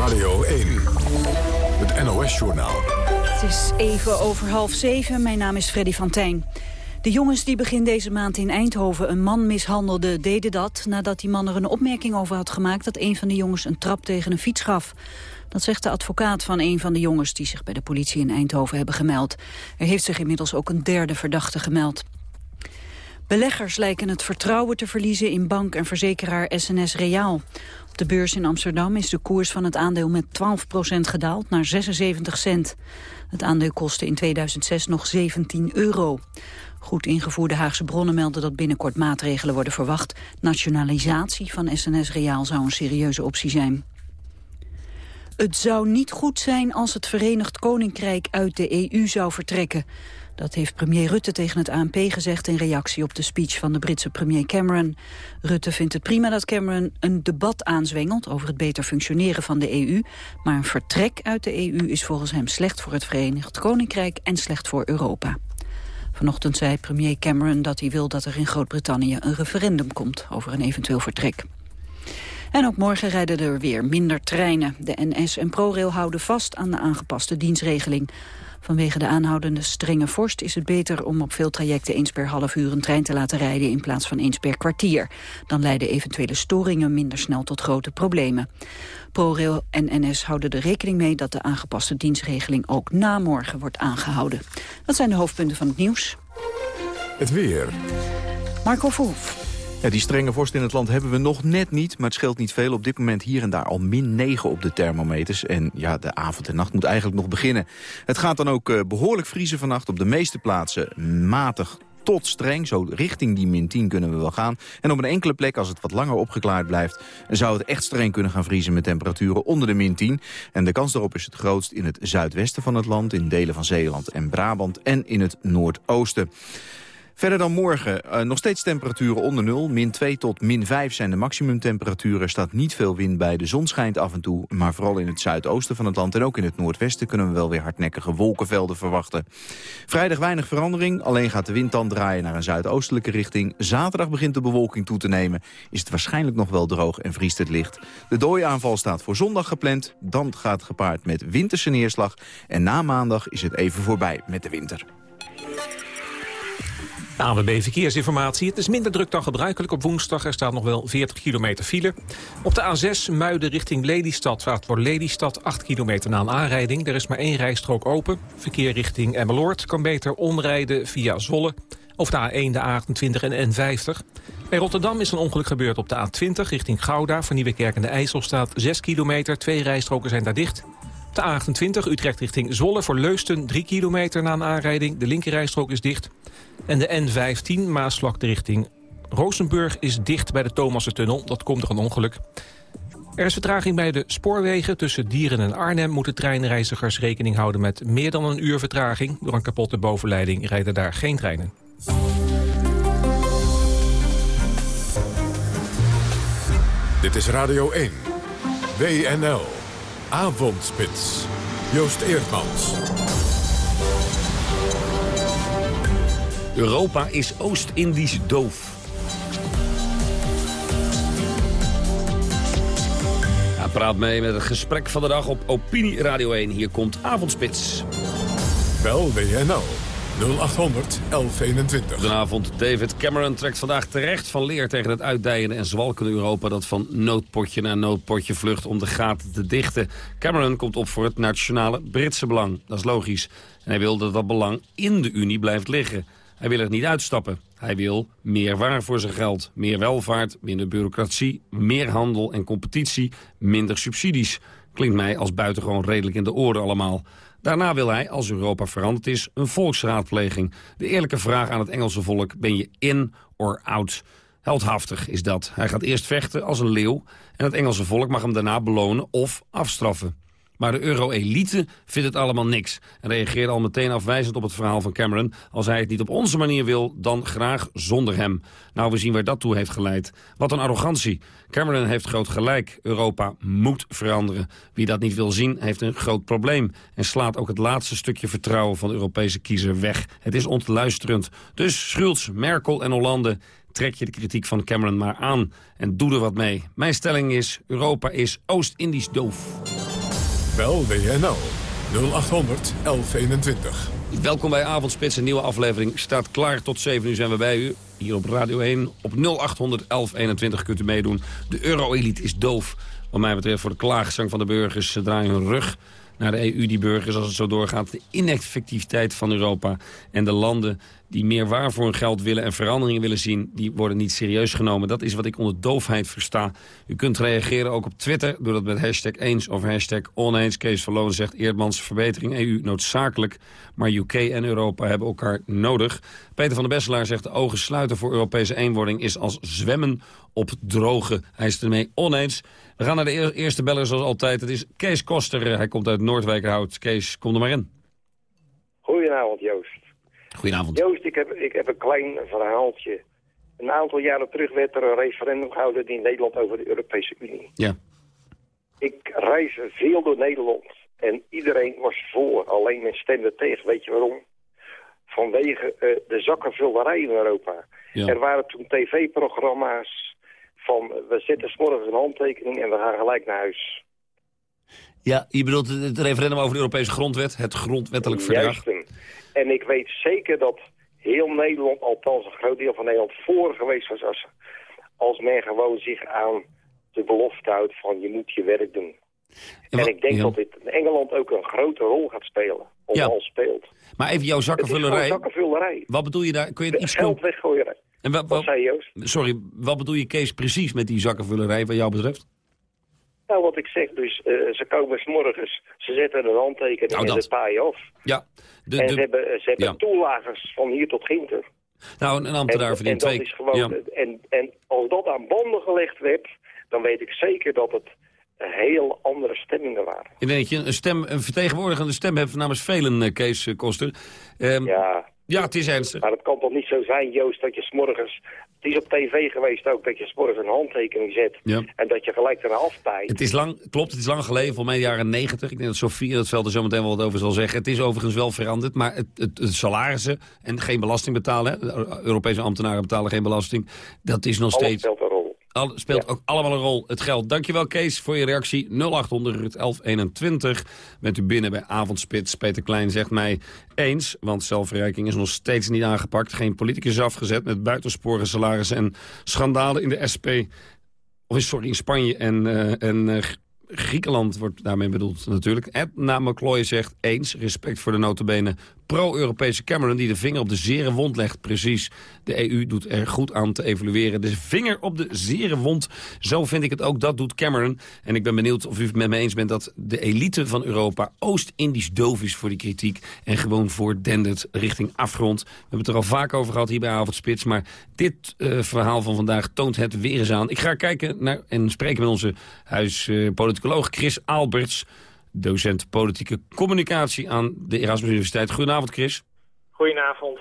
S1: Radio 1, het NOS-journaal.
S32: Het is even over half zeven. Mijn naam is Freddy van Tijn. De jongens die begin deze maand in Eindhoven een man mishandelden... deden dat nadat die man er een opmerking over had gemaakt... dat een van de jongens een trap tegen een fiets gaf. Dat zegt de advocaat van een van de jongens... die zich bij de politie in Eindhoven hebben gemeld. Er heeft zich inmiddels ook een derde verdachte gemeld. Beleggers lijken het vertrouwen te verliezen in bank- en verzekeraar SNS Reaal. Op de beurs in Amsterdam is de koers van het aandeel met 12% gedaald naar 76 cent. Het aandeel kostte in 2006 nog 17 euro. Goed ingevoerde Haagse bronnen melden dat binnenkort maatregelen worden verwacht. Nationalisatie van SNS Reaal zou een serieuze optie zijn. Het zou niet goed zijn als het Verenigd Koninkrijk uit de EU zou vertrekken. Dat heeft premier Rutte tegen het ANP gezegd in reactie op de speech van de Britse premier Cameron. Rutte vindt het prima dat Cameron een debat aanzwengelt over het beter functioneren van de EU. Maar een vertrek uit de EU is volgens hem slecht voor het Verenigd Koninkrijk en slecht voor Europa. Vanochtend zei premier Cameron dat hij wil dat er in Groot-Brittannië een referendum komt over een eventueel vertrek. En ook morgen rijden er weer minder treinen. De NS en ProRail houden vast aan de aangepaste dienstregeling. Vanwege de aanhoudende strenge vorst is het beter om op veel trajecten eens per half uur een trein te laten rijden in plaats van eens per kwartier. Dan leiden eventuele storingen minder snel tot grote problemen. ProRail en NS houden er rekening mee dat de aangepaste dienstregeling ook na morgen wordt aangehouden. Dat zijn de hoofdpunten van het nieuws.
S1: Het weer.
S32: Marco Verhoef.
S23: Ja, die strenge vorst in het land hebben we nog net niet, maar het scheelt niet veel. Op dit moment hier en daar al min 9 op de thermometers. En ja, de avond en nacht moet eigenlijk nog beginnen. Het gaat dan ook uh, behoorlijk vriezen vannacht op de meeste plaatsen matig tot streng. Zo richting die min 10 kunnen we wel gaan. En op een enkele plek, als het wat langer opgeklaard blijft... zou het echt streng kunnen gaan vriezen met temperaturen onder de min 10. En de kans daarop is het grootst in het zuidwesten van het land... in delen van Zeeland en Brabant en in het noordoosten. Verder dan morgen uh, nog steeds temperaturen onder nul. Min 2 tot min 5 zijn de maximumtemperaturen. Er staat niet veel wind bij. De zon schijnt af en toe. Maar vooral in het zuidoosten van het land en ook in het noordwesten... kunnen we wel weer hardnekkige wolkenvelden verwachten. Vrijdag weinig verandering. Alleen gaat de wind dan draaien naar een zuidoostelijke richting. Zaterdag begint de bewolking toe te nemen. Is het waarschijnlijk nog wel droog en vriest het licht. De dooiaanval staat voor zondag gepland. Dan gaat gepaard met winterse neerslag. En na maandag is het even voorbij met de winter.
S3: ANWB Verkeersinformatie. Het is minder druk dan gebruikelijk op woensdag. Er staat nog wel 40 kilometer file. Op de A6 Muiden richting Lelystad staat voor Lelystad 8 kilometer na een aanrijding. Er is maar één rijstrook open. Verkeer richting Emmeloord kan beter omrijden via Zwolle. Of de A1, de A28 en N50. Bij Rotterdam is een ongeluk gebeurd op de A20 richting Gouda. Voor Nieuwekerk en de IJssel staat 6 kilometer. Twee rijstroken zijn daar dicht. De A28 Utrecht richting Zwolle voor Leusten 3 kilometer na een aanrijding. De linkerrijstrook is dicht. En de N15 Maasvlakte richting Rozenburg is dicht bij de Thomassentunnel. Dat komt door een ongeluk. Er is vertraging bij de spoorwegen. Tussen Dieren en Arnhem moeten treinreizigers rekening houden met meer dan een uur vertraging. Door een kapotte bovenleiding rijden daar geen treinen.
S1: Dit is Radio 1. WNL. Avondspits. Joost Eerdmans.
S30: Europa is Oost-Indisch doof. praat mee met het gesprek van de dag op Opinie Radio 1. Hier komt Avondspits.
S1: Bel WNL 0800 1121.
S30: Goedenavond. David Cameron trekt vandaag terecht van leer tegen het uitdijende en zwalkende Europa... dat van noodpotje naar noodpotje vlucht om de gaten te dichten. Cameron komt op voor het nationale Britse belang. Dat is logisch. En hij wil dat dat belang in de Unie blijft liggen. Hij wil er niet uitstappen. Hij wil meer waar voor zijn geld. Meer welvaart, minder bureaucratie, meer handel en competitie, minder subsidies. Klinkt mij als buitengewoon redelijk in de oren allemaal. Daarna wil hij, als Europa veranderd is, een volksraadpleging. De eerlijke vraag aan het Engelse volk, ben je in or out? Heldhaftig is dat. Hij gaat eerst vechten als een leeuw... en het Engelse volk mag hem daarna belonen of afstraffen. Maar de euro-elite vindt het allemaal niks. En reageert al meteen afwijzend op het verhaal van Cameron. Als hij het niet op onze manier wil, dan graag zonder hem. Nou, we zien waar dat toe heeft geleid. Wat een arrogantie. Cameron heeft groot gelijk. Europa moet veranderen. Wie dat niet wil zien, heeft een groot probleem. En slaat ook het laatste stukje vertrouwen van de Europese kiezer weg. Het is ontluisterend. Dus Schulz, Merkel en Hollande trek je de kritiek van Cameron maar aan en doe er wat mee. Mijn stelling is, Europa is Oost-Indisch doof.
S1: Bel WNL 0800 1121.
S30: Welkom bij Avondspits, een nieuwe aflevering staat klaar. Tot 7 uur zijn we bij u, hier op Radio 1. Op 0800 1121 kunt u meedoen. De euro-elite is doof. Wat mij betreft voor de klaagzang van de burgers. Ze draaien hun rug naar de EU, die burgers, als het zo doorgaat. De ineffectiviteit van Europa en de landen die meer waar voor hun geld willen en veranderingen willen zien... die worden niet serieus genomen. Dat is wat ik onder doofheid versta. U kunt reageren ook op Twitter, doe dat met hashtag eens of hashtag oneens. Kees van zegt Eerdmans verbetering EU noodzakelijk... maar UK en Europa hebben elkaar nodig. Peter van der Besselaar zegt de ogen sluiten voor Europese eenwording... is als zwemmen op droge. Hij is ermee oneens. We gaan naar de eerste beller zoals altijd. Het is Kees Koster, hij komt uit Noordwijkerhout. Kees, kom er maar in.
S33: Goedenavond Joost.
S30: Goedenavond.
S33: Joost, ik heb, ik heb een klein verhaaltje. Een aantal jaren terug werd er een referendum gehouden in Nederland over de Europese Unie.
S30: Ja.
S33: Ik reis veel door Nederland en iedereen was voor, alleen men stemde tegen. Weet je waarom? Vanwege uh, de zakkenvullerij in Europa.
S30: Ja.
S33: Er waren toen tv-programma's van we zetten s morgens een handtekening en we gaan gelijk naar huis.
S30: Ja, je bedoelt het referendum over de Europese grondwet, het grondwettelijk verdrag.
S33: Juist. En ik weet zeker dat heel Nederland, althans een groot deel van Nederland, voor geweest was als, als men gewoon zich aan de belofte houdt van je moet je werk doen. En, ik denk
S30: ja.
S33: dat dit in Engeland ook een grote rol gaat spelen. Of
S30: Ja.
S33: al speelt.
S30: Maar even jouw
S33: Het
S30: zakkenvullerij. Wat bedoel je daar? Kun je iets
S33: Geld weggooien.
S30: En wat,
S33: Wat zei Joost?
S30: Sorry, wat bedoel je Kees precies met die zakkenvullerij wat jou betreft?
S33: Nou, wat ik zeg, dus eh, ze komen s morgens, ze zetten een handtekening
S30: Nou,
S33: en
S30: dat.
S33: ze paaien af.
S30: Ja. De,
S33: en
S30: de-
S33: ze hebben, ze hebben
S30: ja.
S33: toelagers van hier tot Ginter.
S30: Nou, een ambtenaar
S33: en, en
S30: verdient
S33: dat
S30: twee...
S33: is gewoon,
S30: ja.
S33: en, en als dat aan banden gelegd werd, dan weet ik zeker dat het heel andere stemmingen waren.
S30: Ik denk dat je een, stem, een vertegenwoordigende stem hebt namens velen, eh, Kees eh, Koster. Ehm,
S33: Ja.
S30: ja, het is ernstig.
S33: Maar het kan toch niet zo zijn, Joost, dat je s'morgens... Het is op tv geweest ook, dat je s'morgens een handtekening zet...
S30: Ja.
S33: en dat je gelijk daarna aftaait.
S30: Het is lang, klopt, het is lang geleden, voor mij de jaren 90. Ik denk dat Sofie dat veld er zo meteen wel wat over zal zeggen. Het is overigens wel veranderd, maar het, het, het salarissen en geen belasting betalen... Hè, Europese ambtenaren betalen geen belasting, dat is nog
S33: Alles
S30: steeds... Al, speelt ook allemaal een rol, het geld. Dankjewel Kees voor je reactie. 0800 1121 bent u binnen bij Avondspits. Peter Klein zegt mij eens, want zelfverrijking is nog steeds niet aangepakt. Geen politicus afgezet met buitensporige salarissen en schandalen in de SP. Of sorry, in Spanje en, eh, en eh, Griekenland wordt daarmee bedoeld natuurlijk. Edna McCloy zegt eens, respect voor de notabene pro-Europese Cameron... die de vinger op de zere wond legt, precies. De EU doet er goed aan te evalueren. De vinger op de zere wond, zo vind ik het ook, dat doet Cameron. En ik ben benieuwd of u het met me eens bent dat de elite van Europa... Oost-Indisch doof is voor die kritiek en gewoon voordendert richting afgrond. We hebben het er al vaak over gehad hier bij Avondspits... maar dit eh, verhaal van vandaag toont het weer eens aan. Ik ga kijken naar en spreken met onze huispoliticoloog Chris Alberts... docent politieke communicatie aan de Erasmus Universiteit. Goedenavond, Chris.
S34: Goedenavond.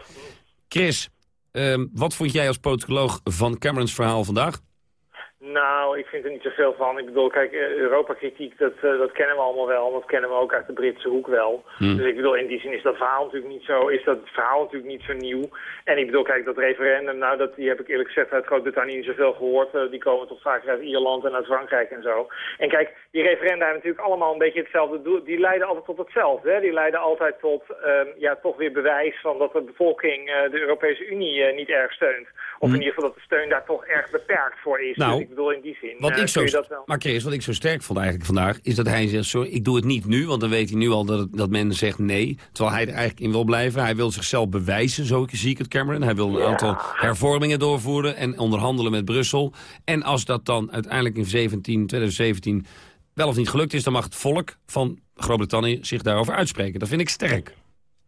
S35: Nou, ik vind er niet zoveel van. Ik bedoel, kijk, eh, Europa-kritiek, dat, eh, dat kennen we allemaal wel. Dat kennen we ook uit de Britse hoek wel.
S30: Hmm.
S35: Dus ik bedoel, in die zin is dat verhaal natuurlijk niet zo, is dat verhaal natuurlijk niet zo nieuw. En ik bedoel, kijk, dat referendum, nou, dat, die heb ik eerlijk gezegd uit Groot-Brittannië niet zoveel gehoord. Eh, die komen toch vaak uit Ierland en uit Frankrijk en zo. En kijk, die referenda hebben natuurlijk allemaal een beetje hetzelfde doel. Die leiden altijd tot hetzelfde. Hè? Die leiden altijd tot, ehm, ja, toch weer bewijs van dat de bevolking de Europese Unie niet erg steunt. Of in
S30: Hmm.
S35: ieder geval dat de steun daar toch erg beperkt voor is.
S30: Nou,
S35: dus bedoel, in die zin
S30: Wat
S35: eh,
S30: ik zo,
S35: dat wel.
S30: maar Chris, wat ik zo sterk vond eigenlijk vandaag... is dat hij zegt, sorry, ik doe het niet nu. Want dan weet hij nu al dat, het- dat men zegt nee. Terwijl hij er eigenlijk in wil blijven. Hij wil zichzelf bewijzen, zo zie ik het, Cameron. Hij wil een aantal hervormingen doorvoeren en onderhandelen met Brussel. En als dat dan uiteindelijk in 17, 2017 wel of niet gelukt is... dan mag het volk van Groot-Brittannië zich daarover uitspreken. Dat vind ik sterk.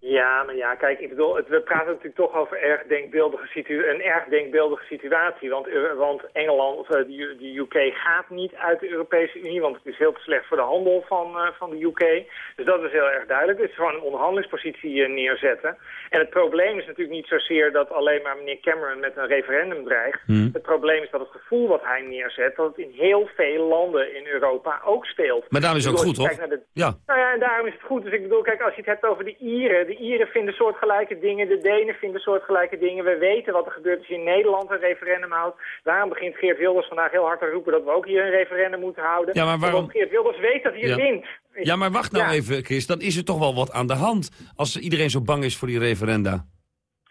S35: Ja, maar ja, kijk, ik bedoel, het, we praten natuurlijk toch over erg denkbeeldige situ een erg denkbeeldige situatie. Want, eh, want Engeland, of eh, de, U- de UK gaat niet uit de Europese Unie, want het is heel slecht voor de handel van, eh, van de UK. Dus dat is heel erg duidelijk. Het is gewoon een onderhandelingspositie eh, neerzetten. En het probleem is natuurlijk niet zozeer dat alleen maar meneer Cameron met een referendum dreigt.
S30: Hmm.
S35: Het probleem is dat het gevoel wat hij neerzet, dat het in heel veel landen in Europa ook speelt.
S30: Maar daarom is het ook
S35: bedoel,
S30: goed,
S35: de-
S30: Ja.
S35: nou ja, en daarom is het goed. Dus ik bedoel, kijk, als je het hebt over de Ieren. De Ieren vinden soortgelijke dingen, de Denen vinden soortgelijke dingen. We weten wat er gebeurt als je in Nederland een referendum houdt. Daarom begint Geert Wilders vandaag heel hard te roepen dat we ook hier een referendum moeten houden.
S30: Ja, maar waarom-
S35: Geert Wilders weet dat hij
S30: Ja.
S35: wint.
S30: Ja, maar wacht nou
S35: Ja.
S30: even, Chris. Dan is er toch wel wat aan de hand... als iedereen zo bang is voor die referenda.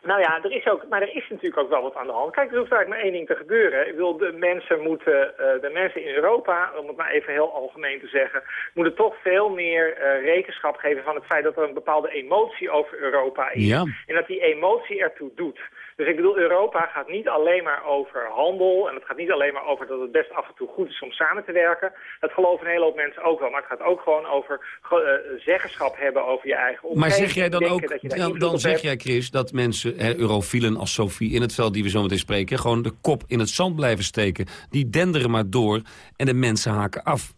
S35: Nou ja, er is ook, maar er is natuurlijk ook wel wat aan de hand. Kijk, er hoeft eigenlijk maar één ding te gebeuren. Ik wil de mensen moeten, eh, de mensen in Europa, om het maar even heel algemeen te zeggen, moeten toch veel meer eh, rekenschap geven van het feit dat er een bepaalde emotie over Europa is.
S30: Ja.
S35: En dat die emotie ertoe doet. Dus ik bedoel, Europa gaat niet alleen maar over handel en het gaat niet alleen maar over dat het best af en toe goed is om samen te werken. Dat geloven een hele hoop mensen ook wel. Maar het gaat ook gewoon over ge- eh, zeggenschap hebben over je eigen
S30: Maar
S35: omgeving.
S30: zeg jij dan
S35: Denken
S30: ook, dan, dan zeg
S35: hebt.
S30: jij Chris, dat mensen, hè, eurofielen als Sophie in het veld die we zo meteen spreken, gewoon de kop in het zand blijven steken. Die denderen maar door en de mensen haken af.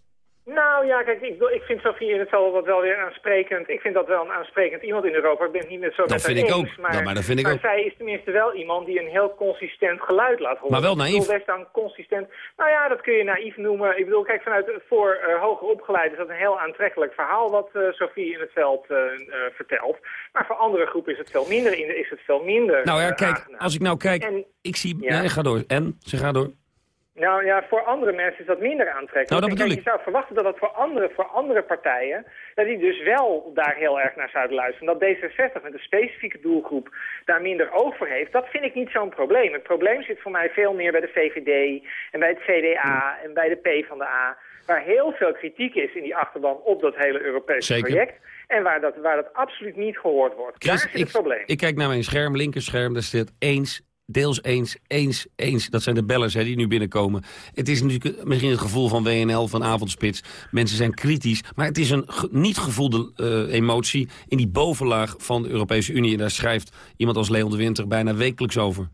S35: Ja, kijk, ik, ik vind Sofie in het veld dat wel weer aansprekend. Ik vind dat wel een aansprekend iemand in Europa. Ik ben het niet met zo
S30: Dat
S35: met
S30: vind ik
S35: eens,
S30: ook.
S35: Maar,
S30: Ja, maar dat vind ik ook.
S35: zij is tenminste wel iemand die een heel consistent geluid laat horen.
S30: Maar wel naïef.
S35: aan consistent. Nou ja, dat kun je naïef noemen. Ik bedoel, kijk, vanuit voor eh, hoger opgeleid is dat een heel aantrekkelijk verhaal wat eh Sofie in het veld eh, vertelt. Maar voor andere groepen is het veel minder. in- Is het veel minder.
S30: Nou ja, kijk, als ik nou kijk,
S35: En-
S30: ik zie...
S35: Ja.
S30: Nee, ga door. En? Ze gaat door.
S35: Nou ja, voor andere mensen is dat minder aantrekkelijk.
S30: Nou, dat bedoel
S35: kijk, Je zou verwachten dat dat voor andere, voor andere partijen, dat die dus wel daar heel erg naar zouden luisteren. Dat D66 met een specifieke doelgroep daar minder oog voor heeft, dat vind ik niet zo'n probleem. Het probleem zit voor mij veel meer bij de VVD en bij het CDA en bij de P van de A, waar heel veel kritiek is in die achterban op dat hele Europese
S30: Zeker.
S35: project. En waar dat, waar dat absoluut niet gehoord wordt. daar
S30: Chris,
S35: zit het probleem.
S30: ik kijk naar mijn scherm, linkerscherm, daar staat eens, deels eens, eens, eens. Dat zijn de bellers hè, die nu binnenkomen. Het is natuurlijk misschien het gevoel van WNL, van Avondspits. Mensen zijn kritisch, maar het is een ge- niet gevoelde eh, emotie... in die bovenlaag van de Europese Unie. En daar schrijft iemand als Leon de Winter bijna wekelijks over.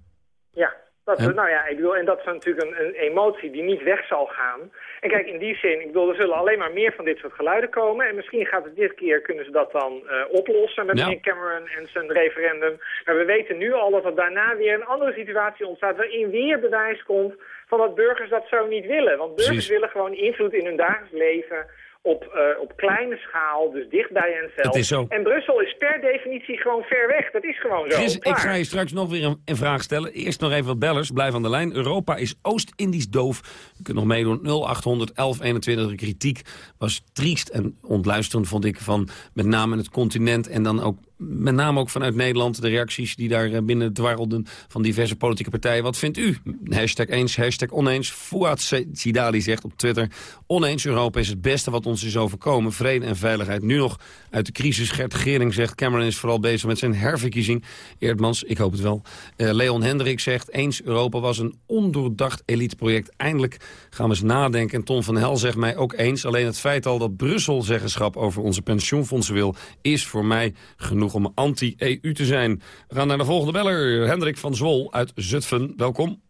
S35: Ja, dat,
S30: En?
S35: nou ja, ik bedoel, en dat is natuurlijk een, een emotie die niet weg zal gaan. En kijk, in die zin, ik bedoel, er zullen alleen maar meer van dit soort geluiden komen. En misschien gaat het dit keer, kunnen ze dat dan eh, oplossen met
S30: Ja.
S35: meneer Cameron en zijn referendum. Maar we weten nu al dat er daarna weer een andere situatie ontstaat... waarin weer bewijs komt van dat burgers dat zo niet willen. Want burgers
S30: Precies.
S35: willen gewoon invloed in hun dagelijks leven... Op, eh, op kleine schaal, dus dicht bij hen zelf.
S30: Dat is zo.
S35: En Brussel is per definitie gewoon ver weg. Dat is gewoon zo.
S30: Chris, ik ga je straks nog weer een, een vraag stellen. Eerst nog even wat bellers. Blijf aan de lijn. Europa is Oost-Indisch doof. U kunt nog meedoen. 0800 1121. De kritiek was triest en ontluisterend, vond ik, van met name het continent. En dan ook met name ook vanuit Nederland. De reacties die daar eh, binnen dwarrelden van diverse politieke partijen. Wat vindt u? Hashtag eens, hashtag oneens. Fouad Sidali zegt op Twitter... Oneens Europa is het beste wat ons is overkomen. Vrede en veiligheid. Nu nog uit de crisis. Gert Gering zegt... Cameron is vooral bezig met zijn herverkiezing. Eerdmans, ik hoop het wel. Eh, Leon Hendrik zegt... Eens Europa was een ondoordacht eliteproject. Eindelijk gaan we eens nadenken. En Ton van Hel zegt mij ook eens... alleen het feit al dat Brussel zeggenschap over onze pensioenfondsen wil... is voor mij genoeg om anti-EU te zijn. We gaan naar de volgende beller. Hendrik van Zwol uit Zutphen. Welkom.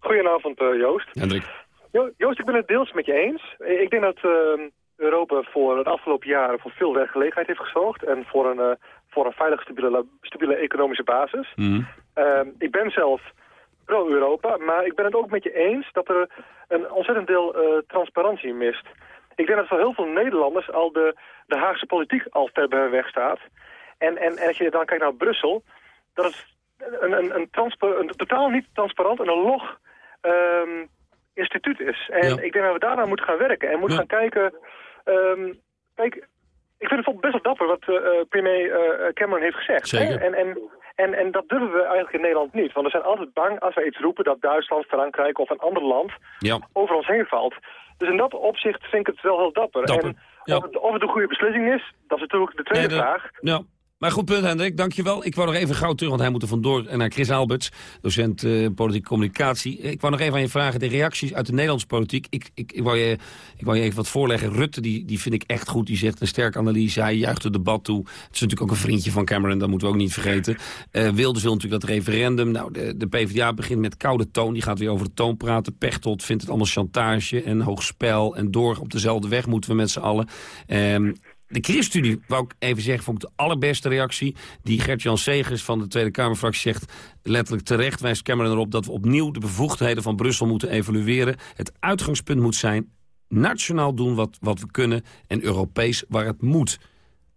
S34: Goedenavond, eh, Joost.
S30: Hendrik.
S34: Jo- Joost, ik ben het deels met je eens. Eh, Ik denk dat eh, Europa voor het afgelopen jaren voor veel werkgelegenheid heeft gezorgd... en voor een, eh, voor een veilige, stabiele, stabiele economische basis.
S30: Mhm.
S34: Eh, ik ben zelf pro-Europa, maar ik ben het ook met je eens dat er een ontzettend deel uh, transparantie mist. Ik denk dat voor heel veel Nederlanders al de, de Haagse politiek al ver bij hun weg staat. En, en, en als je dan kijkt naar Brussel, dat is een, een, een, een totaal niet transparant en een log um, instituut is. En ik denk dat we daarna moeten gaan werken en moeten gaan kijken... Um, kijk, ik vind het best wel dapper wat uh, premier uh, Cameron heeft gezegd.
S30: Zeker.
S34: En, en, en, en dat durven we eigenlijk in Nederland niet. Want we zijn altijd bang als wij iets roepen dat Duitsland, Frankrijk of een ander land
S30: ja.
S34: over ons heen valt. Dus in dat opzicht vind ik het wel heel dapper.
S30: dapper.
S34: En of, het, of, het, een goede beslissing is, dat is natuurlijk de tweede
S30: nee, de,
S34: vraag.
S30: Ja. Maar goed punt, Hendrik. Dankjewel. Ik wou nog even gauw terug, want hij moet er vandoor naar Chris Alberts, docent uh, politieke communicatie. Ik wou nog even aan je vragen, de reacties uit de Nederlandse politiek. Ik, ik, wou, je, ik wou je even wat voorleggen. Rutte, die, die vind ik echt goed. Die zegt een sterke analyse. Hij juicht het debat toe. Het is natuurlijk ook een vriendje van Cameron, dat moeten we ook niet vergeten. Uh, Wilders wil natuurlijk dat referendum. Nou, de, de PvdA begint met koude toon. Die gaat weer over de toon praten. Pechtold vindt het allemaal chantage en hoog spel. En door op dezelfde weg moeten we met z'n allen. Um, de ChristenUnie, wou ik even zeggen, vond ik de allerbeste reactie. Die Gert-Jan Segers van de Tweede Kamerfractie zegt... letterlijk terecht wijst Cameron erop dat we opnieuw de bevoegdheden van Brussel moeten evalueren. Het uitgangspunt moet zijn nationaal doen wat, wat we kunnen en Europees waar het moet.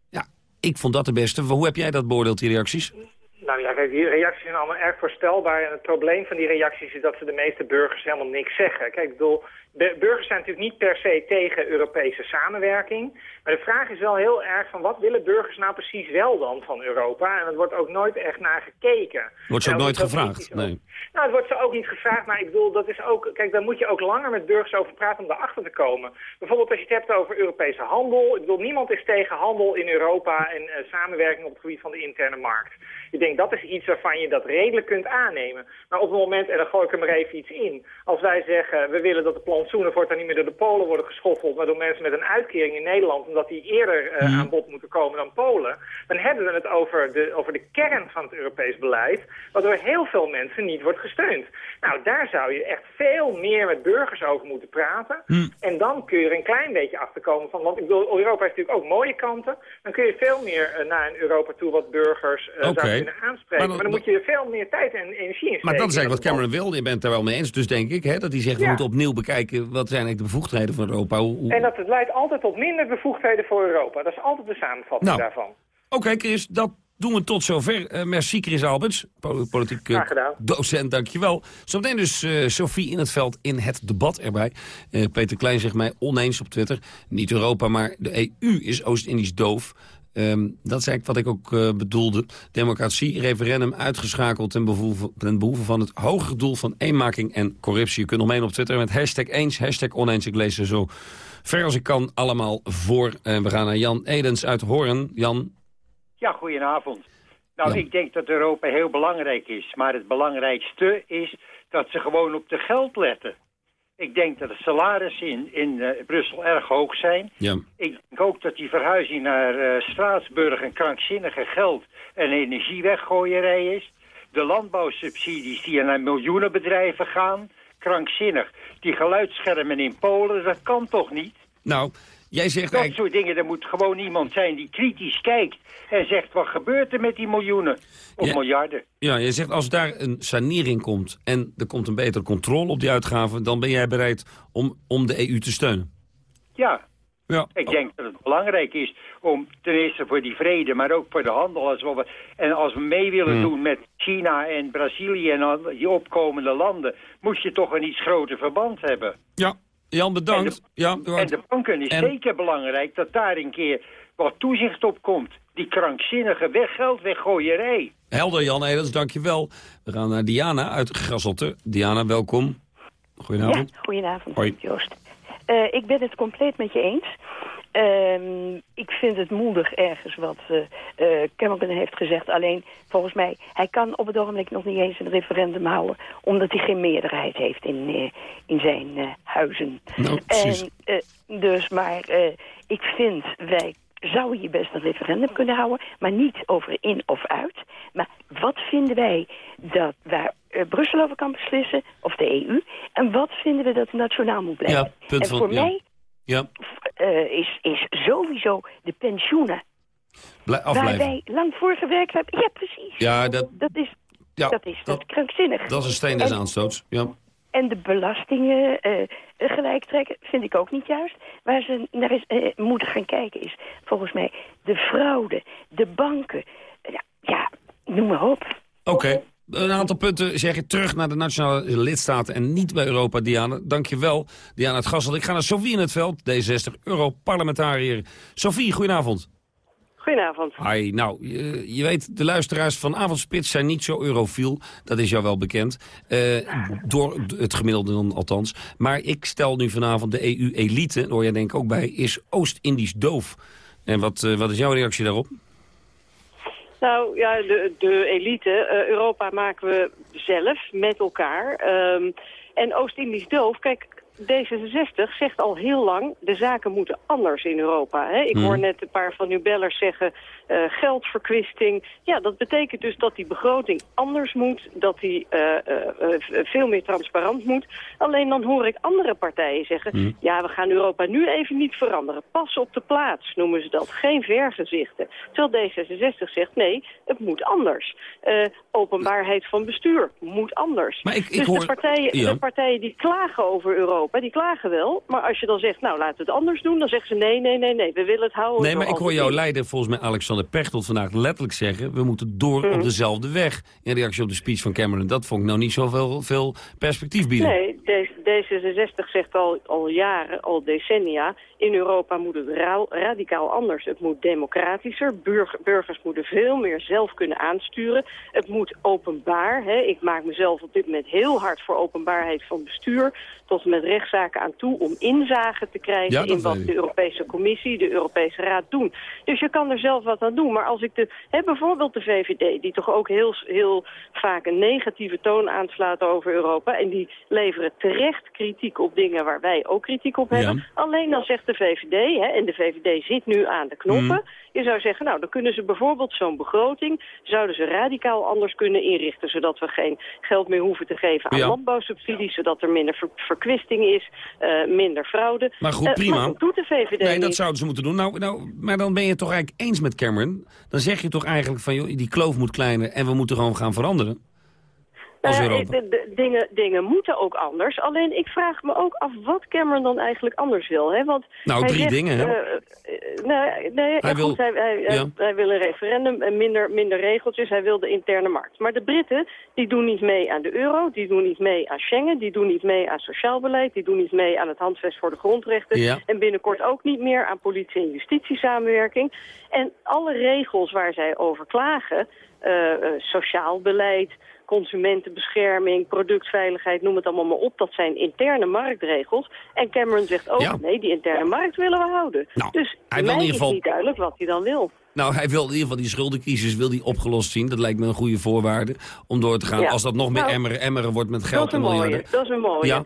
S30: Ja, ik vond dat de beste. Hoe heb jij dat beoordeeld, die reacties?
S35: Nou ja, die reacties zijn allemaal erg voorstelbaar. En het probleem van die reacties is dat ze de meeste burgers helemaal niks zeggen. Kijk, ik bedoel, de burgers zijn natuurlijk niet per se tegen Europese samenwerking. Maar de vraag is wel heel erg van wat willen burgers nou precies wel dan van Europa? En dat wordt ook nooit echt naar gekeken.
S30: Wordt ze ook nooit gevraagd? Nee.
S35: Nou, het wordt ze ook niet gevraagd, maar ik bedoel, dat is ook... Kijk, daar moet je ook langer met burgers over praten om erachter te komen. Bijvoorbeeld als je het hebt over Europese handel. Ik bedoel, niemand is tegen handel in Europa en uh, samenwerking op het gebied van de interne markt. Ik denk dat is iets waarvan je dat redelijk kunt aannemen. Maar op het moment, en dan gooi ik er maar even iets in. Als wij zeggen, we willen dat de plantsoenen voortaan niet meer door de Polen worden geschoffeld, maar door mensen met een uitkering in Nederland, omdat die eerder uh, aan bod moeten komen dan Polen. Dan hebben we het over de, over de kern van het Europees beleid, waardoor heel veel mensen niet wordt gesteund. Nou, daar zou je echt veel meer met burgers over moeten praten.
S30: Hm.
S35: En dan kun je er een klein beetje achter komen van, want ik bedoel, Europa heeft natuurlijk ook mooie kanten. Dan kun je veel meer uh, naar een Europa toe wat burgers uh,
S30: okay.
S35: zou kunnen aanspreken. Maar dan, maar dan, moet je veel meer tijd en energie in steken.
S30: Maar dat is eigenlijk wat Cameron wil. Je bent er wel mee eens, dus denk ik, hè, dat hij zegt, ja. we moeten opnieuw bekijken, wat zijn eigenlijk de bevoegdheden van Europa? Hoe...
S35: En dat het leidt altijd tot minder bevoegdheden voor Europa. Dat is altijd de samenvatting
S30: nou,
S35: daarvan.
S30: Oké, okay, Chris, dat doen we tot zover. Uh, merci Chris Alberts, politiek uh, docent, dankjewel. Zometeen dus uh, Sophie in het veld in het debat erbij. Peter Klein zegt mij oneens op Twitter. Niet Europa, maar de EU is Oost-Indisch doof. Um, dat is eigenlijk wat ik ook uh, bedoelde. Democratie, referendum uitgeschakeld ten behoeve, ten behoeve van het hogere doel van eenmaking en corruptie. Je kunt nog mee op Twitter met hashtag eens, hashtag oneens. Ik lees er zo ver als ik kan allemaal voor. En we gaan naar Jan Edens uit Hoorn. Jan?
S36: Ja, goedenavond. Nou, ik denk dat Europa heel belangrijk is. Maar het belangrijkste is dat ze gewoon op de geld letten. Ik denk dat de salarissen in, in uh, Brussel erg hoog zijn.
S30: Ja.
S36: Ik denk ook dat die verhuizing naar uh, Straatsburg een krankzinnige geld- en energieweggooierij is. De landbouwsubsidies die naar miljoenen bedrijven gaan, krankzinnig. Die geluidsschermen in Polen, dat kan toch niet?
S30: Nou, jij zegt
S36: Dat
S30: eigenlijk...
S36: soort dingen, er moet gewoon iemand zijn die kritisch kijkt en zegt... wat gebeurt er met die miljoenen of
S30: Ja.
S36: miljarden?
S30: Ja, je zegt als daar een sanering komt en er komt een betere controle op die uitgaven... dan ben jij bereid om, om de EU te steunen.
S36: Ja,
S30: Ja.
S36: ik denk dat het belangrijk is om ten eerste voor die vrede, maar ook voor de handel. Als we, en als we mee willen
S30: Hmm.
S36: doen met China en Brazilië en die opkomende landen... moet je toch een iets groter verband hebben.
S30: Ja, Jan, bedankt. ja,
S36: En de banken is
S30: En-
S36: zeker belangrijk dat daar een keer wat toezicht op komt. Die krankzinnige weggeld, weggooierij.
S30: Helder, Jan Edens, dankjewel. We gaan naar Diana uit Grasselte. Diana, welkom. Goedenavond.
S36: Ja, goedenavond,
S30: Hoi.
S36: Joost. Eh, ik ben het compleet met je eens. Ehm, ik vind het moedig ergens wat eh eh, Cameron heeft gezegd. Alleen, volgens mij, hij kan op het ogenblik nog niet eens een referendum houden... omdat hij geen meerderheid heeft in, eh, in zijn huizen.
S30: Nou.
S36: En, dus, maar ik vind, wij zouden hier best een referendum kunnen houden... maar niet over in of uit. Maar wat vinden wij dat waar Brussel over kan beslissen, of de EU... en wat vinden we dat nationaal moet blijven?
S30: Ja, punt
S36: en voor
S30: ja.
S36: mij
S30: Ja,
S36: eh, is, is sowieso de pensioenen...
S30: blij-
S36: waar
S30: afblijven.
S36: wij lang voor gewerkt hebben. Ja, precies.
S30: Ja, dat,
S36: Dat is...
S30: Ja,
S36: dat is dat, krankzinnig.
S30: Dat is een steen des
S36: En-
S30: aanstoots. Ja.
S36: En de belastingen eh, gelijk trekken vind ik ook niet juist. Waar ze naar eens, eh, moeten gaan kijken is volgens mij de fraude, de banken. Ja, ja noem maar op.
S30: Oké. Een aantal punten zeg je terug naar de nationale lidstaten en niet bij Europa, Diana. Dank je wel, Diana het Gassel. Ik ga naar Sofie in het veld, D60, Europarlementariër. Sofie, goedenavond.
S37: Goedenavond.
S30: Hi, nou, je, je weet, de luisteraars van Avondspits zijn niet zo eurofiel. Dat is jou wel bekend. Eh, door het gemiddelde dan althans. Maar ik stel nu vanavond de EU-elite, hoor jij denk ik ook bij, is Oost-Indisch doof. En wat, eh, wat is jouw reactie daarop?
S37: Nou ja, de, de elite, eh, Europa maken we zelf met elkaar. Ehm, en Oost-Indisch doof, kijk, D66 zegt al heel lang, de zaken moeten anders in Europa. Hè? Ik
S38: Mhm.
S37: hoor net een paar van uw bellers zeggen, eh, geldverkwisting. Ja, dat betekent dus dat die begroting anders moet, dat die eh, eh, veel meer transparant moet. Alleen dan hoor ik andere partijen zeggen,
S38: Mhm.
S37: ja, we gaan Europa nu even niet veranderen. Pas op de plaats noemen ze dat, geen vergezichten. Terwijl D66 zegt, nee, het moet anders. Openbaarheid van bestuur moet anders.
S30: Maar ik- ik
S37: dus
S30: hoor-
S37: de, partijen,
S30: Ja.
S37: de partijen die klagen over Europa, die klagen wel. Maar als je dan zegt, nou laten we het anders doen, dan zeggen ze nee, nee, nee, nee, we willen het houden.
S30: Nee, maar ik hoor jouw leider, volgens mij Alexander Pechtold, vandaag letterlijk zeggen... we moeten door op dezelfde weg. In reactie op de speech van Cameron. Dat vond ik nou niet zoveel veel perspectief bieden.
S37: Nee, D- D66 zegt al, al jaren, al decennia... in Europa moet het ra- radicaal anders. Het moet democratischer. Burg- burgers moeten veel meer zelf kunnen aansturen. Het moet openbaar. Hè. Ik maak mezelf op dit moment heel hard voor openbaarheid van bestuur... tot en met rechtszaken aan toe om inzage te krijgen...
S38: Ja,
S37: in wat de Europese Commissie, de Europese Raad doen. Dus je kan er zelf wat aan doen. Maar als ik de, hè, bijvoorbeeld de VVD, die toch ook heel, heel vaak een negatieve toon aanslaat over Europa... en die leveren terecht kritiek op dingen waar wij ook kritiek op hebben.
S38: Ja.
S37: Alleen dan zegt de VVD, hè, en de VVD zit nu aan de knoppen...
S38: Mhm.
S37: Je zou zeggen, nou, dan kunnen ze bijvoorbeeld zo'n begroting... zouden ze radicaal anders kunnen inrichten... zodat we geen geld meer hoeven te geven aan
S30: Ja.
S37: landbouwsubsidies... zodat er minder ver- verkwisting is, eh, minder fraude.
S30: Maar goed,
S37: Eh,
S30: prima.
S37: maar dat doet de VVD
S30: Nee, dat zouden ze moeten doen. Nou, nou, maar dan ben je toch eigenlijk eens met Cameron. Dan zeg je toch eigenlijk van, joh, die kloof moet kleiner... en we moeten gewoon gaan veranderen. Als
S37: Nou ja,
S30: Europa.
S37: de- de- dingen, dingen moeten ook anders. Alleen ik vraag me ook af wat Cameron dan eigenlijk anders wil. Hè? Want
S30: Nou,
S37: hij
S30: drie
S37: zegt,
S30: dingen, hè?
S37: nee,
S30: Hij wil-
S37: goed, hij, hij, hij-
S30: ja.
S37: hij wil een referendum en minder, minder regeltjes. Hij wil de interne markt. Maar de Britten die doen niet mee aan de euro. Die doen niet mee aan Schengen. Die doen niet mee aan sociaal beleid. Die doen niet mee aan het handvest voor de grondrechten.
S38: Ja.
S37: En binnenkort ook niet meer aan politie- en justitiesamenwerking. En alle regels waar zij over klagen... eh, eh, sociaal beleid, consumentenbescherming, productveiligheid, noem het allemaal maar op. Dat zijn interne marktregels. En Cameron zegt ook,
S30: Ja.
S37: nee, die interne markt willen we houden.
S30: Nou,
S37: dus
S30: hij wil in
S37: mij
S30: ieder geval-
S37: is niet duidelijk wat hij dan wil.
S30: Nou, hij wil in ieder geval die schuldencrisis wil die opgelost zien. Dat lijkt me een goede voorwaarde om door te gaan.
S37: Ja.
S30: Als dat nog meer
S37: Nou,
S30: emmeren, emmeren wordt met geld en miljarden.
S37: Dat is een mooie.
S30: Ja.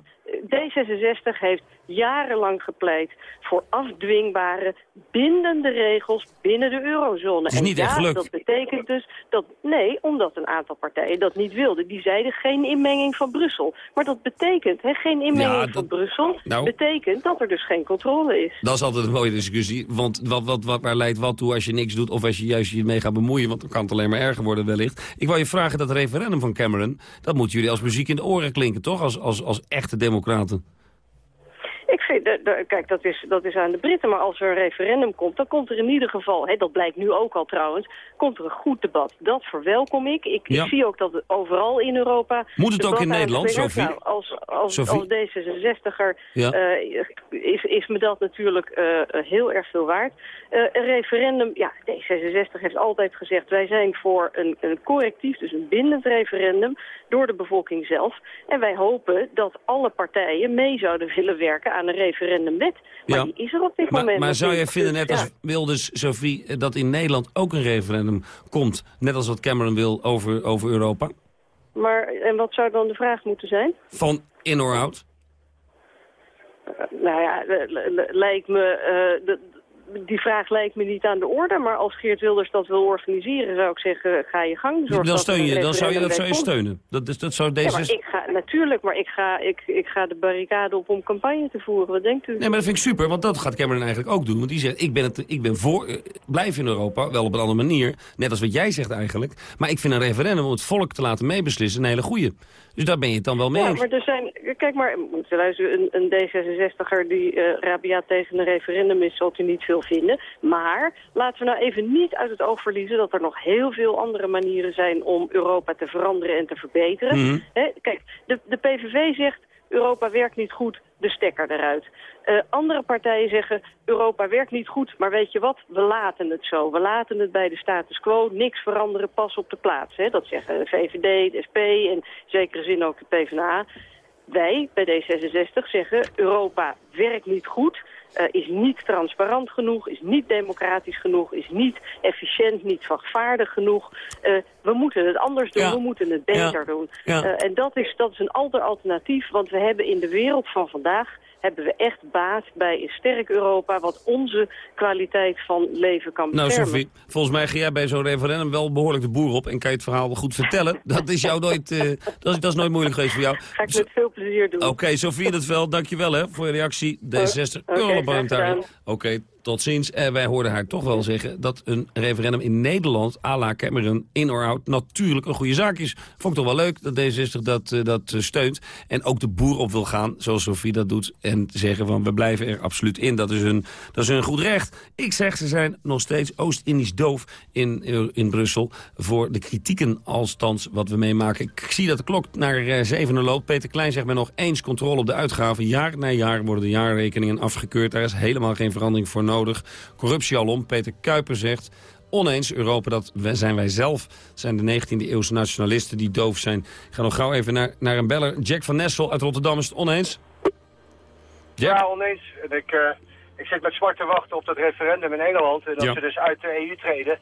S37: D66 heeft jarenlang gepleit voor afdwingbare, bindende regels binnen de eurozone.
S30: Is
S37: en
S30: niet
S37: ja,
S30: echt gelukt.
S37: dat betekent dus dat, nee, omdat een aantal partijen dat niet wilden. Die zeiden geen inmenging van Brussel. Maar dat betekent, hè, geen inmenging
S30: Ja, dat-
S37: van Brussel,
S30: Nou.
S37: betekent dat er dus geen controle is.
S30: Dat is altijd een mooie discussie. Want wat, wat, wat, waar leidt wat toe als je niks doet... of als je juist je mee gaat bemoeien? Want dan kan het alleen maar erger worden wellicht. Ik wou je vragen, dat referendum van Cameron... dat moeten jullie als muziek in de oren klinken, toch? Als, als, als echte democraten.
S37: Ik vind, de- de- kijk, dat is, dat is aan de Britten, maar als er een referendum komt, dan komt er in ieder geval, hè, dat blijkt nu ook al trouwens, komt er een goed debat. Dat verwelkom ik. Ik,
S30: Ja.
S37: ik zie ook dat overal in Europa...
S30: Moet het ook in Nederland,
S37: aanspringt.
S30: Sophie?
S37: Nou, als, als,
S30: Sophie?
S37: als D66er
S30: Ja.
S37: eh, is, is me dat natuurlijk eh, heel erg veel waard. Eh, een referendum, ja, D66 heeft altijd gezegd, wij zijn voor een, een correctief, dus een bindend referendum, door de bevolking zelf. En wij hopen dat alle partijen mee zouden willen werken aan een referendumwet. Maar
S30: Ja.
S37: die is er op dit
S30: Maar,
S37: moment
S30: maar zou jij vinden, net als Wilders, Sophie... eh, dat in Nederland ook een referendum komt... net als wat Cameron wil over, over Europa?
S37: ja. Maar, en wat zou dan de vraag moeten zijn?
S30: Van in or out?
S37: Nou ja, lijkt me... die vraag lijkt me niet aan de orde. Maar als Geert Wilders dat wil organiseren, zou ik zeggen, ga je gang. Zorg
S30: dan, steun je, dan zou je dat zou je steunen. Dat, is- dat zou
S37: bij komt.
S30: D66...
S37: Ja, maar ik ga, natuurlijk, maar ik ga, ik, ik ga de barricade op om campagne te voeren. Wat denkt u?
S30: Nee, maar dat vind ik super, want dat gaat Cameron eigenlijk ook doen. Want die zegt, ik ben, het, ik ben voor, eh, blijf in Europa, wel op een andere manier. Net als wat jij zegt eigenlijk. Maar ik vind een referendum om het volk te laten meebeslissen een hele goeie. Dus daar ben je het dan wel mee
S37: Ja, maar er zijn, kijk maar, luisteren, een, een D66er die eh rabiaat tegen een referendum is, zult u niet veel vinden. Maar laten we nou even niet uit het oog verliezen dat er nog heel veel andere manieren zijn om Europa te veranderen en te verbeteren.
S39: Mhm.
S37: Kijk, de, de PVV zegt Europa werkt niet goed, de stekker eruit. Eh, andere partijen zeggen Europa werkt niet goed, maar weet je wat, we laten het zo. We laten het bij de status quo, niks veranderen, pas op de plaats. Hè. Dat zeggen de VVD, de SP en in zekere zin ook de PvdA. Wij bij D66 zeggen Europa werkt niet goed, eh, is niet transparant genoeg, is niet democratisch genoeg, is niet efficiënt, niet vachtvaardig genoeg. Eh, we moeten het anders doen,
S39: Ja.
S37: we moeten het beter
S39: Ja.
S37: doen.
S39: Ja.
S37: Eh, en dat is, dat is een ander alternatief, want we hebben in de wereld van vandaag hebben we echt baat bij een sterk Europa wat onze kwaliteit van leven kan
S30: Nou,
S37: beschermen.
S30: Sophie, volgens mij ga jij bij zo'n referendum wel behoorlijk de boer op... en kan je het verhaal wel goed vertellen. Dat is, jou nooit, eh, dat is, dat is nooit moeilijk geweest voor jou.
S37: Ga ik met veel plezier doen.
S30: Oké, Sophie in het veld, dankjewel hè, voor je reactie. D60
S37: Oké,
S30: Europarlementariër.
S37: graag
S30: Oké, tot ziens. En wij hoorden haar toch wel zeggen dat een referendum in Nederland... à la Cameron, in or out, natuurlijk een goede zaak is. Vond ik toch wel leuk dat D60 dat, eh, dat eh, steunt. En ook de boer op wil gaan, zoals Sophie dat doet. En zeggen van, we blijven er absoluut in. Dat is hun, dat is hun goed recht. Ik zeg, ze zijn nog steeds Oost-Indisch doof in, eh, in Brussel... voor de kritieken althans wat we meemaken. Ik zie dat de klok naar eh, zevenen loopt. Peter Klein zegt mij nog eens controle op de uitgaven. Jaar na jaar worden de jaarrekeningen afgekeurd. Daar is helemaal geen verandering voor nodig. Corruptie alom. Peter Kuiper zegt... Oneens, Europa, dat zijn wij zelf. zijn de 19e eeuwse nationalisten die doof zijn. Ik ga nog gauw even naar, naar een beller. Jack van Nessel uit Rotterdam is het oneens.
S38: Ja, oneens. En ik, eh, ik zit met zwart te wachten op dat referendum in Engeland. En dat
S30: Ja.
S38: ze dus uit de EU treden.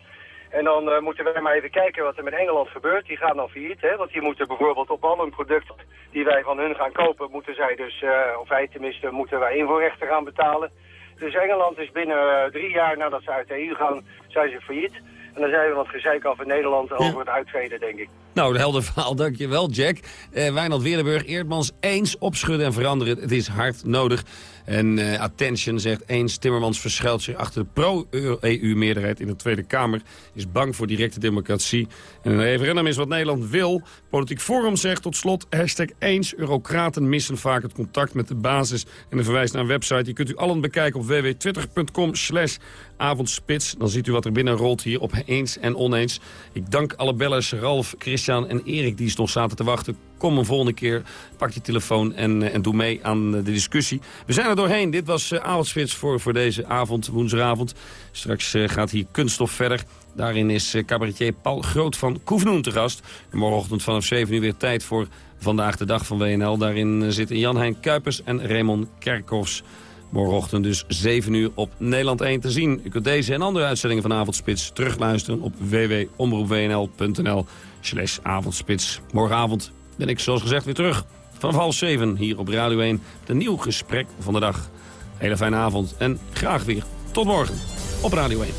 S38: En dan eh, moeten wij maar even kijken wat er met Engeland gebeurt. Die gaan dan failliet, hè. Want die moeten bijvoorbeeld op al een product die wij van hun gaan kopen... moeten zij dus, eh, of wij tenminste, moeten wij invoerrechten gaan betalen. Dus Engeland is binnen eh, drie jaar nadat ze uit de EU gaan, zijn ze failliet. En dan zijn we wat gezeik af in Nederland over het uittreden, denk ik.
S30: Nou, een helder verhaal, dankjewel Jack. Eh, Wijnald Weerdenburg, Eerdmans, eens opschudden en veranderen. Het is hard nodig. En eh, Attention zegt eens, Timmermans verschuilt zich achter de pro-EU-meerderheid in de Tweede Kamer. Is bang voor directe democratie. En een referendum is wat Nederland wil. Politiek Forum zegt tot slot, hashtag eens, eurocraten missen vaak het contact met de basis. En een verwijs naar een website. Die kunt u allen bekijken op www.twitter.com slash avondspits. Dan ziet u wat er binnen rolt hier op eens en oneens. Ik dank alle bellers, Ralf, Christian en Erik die nog zaten te wachten. Kom een volgende keer, pak je telefoon en, eh, en doe mee aan eh, de discussie. We zijn er doorheen. Dit was eh, Avondspits voor, voor deze avond, woensdagavond. Straks gaat hier Kunststof verder. Daarin is cabaretier Paul Groot van Koevenoen te gast. En morgenochtend vanaf 7 uur weer tijd voor Vandaag de Dag van WNL. Daarin zitten Jan-Hein Kuipers en Raymond Kerkhoffs. Morgenochtend dus 7 uur op Nederland 1 te zien. U kunt deze en andere uitzendingen van Avondspits terugluisteren op www.omroepwnl.nl slash avondspits. Morgenavond ben ik zoals gezegd weer terug. Vanaf half 7 hier op Radio 1 met een nieuw gesprek van de dag. Hele fijne avond en graag weer tot morgen op Radio 1.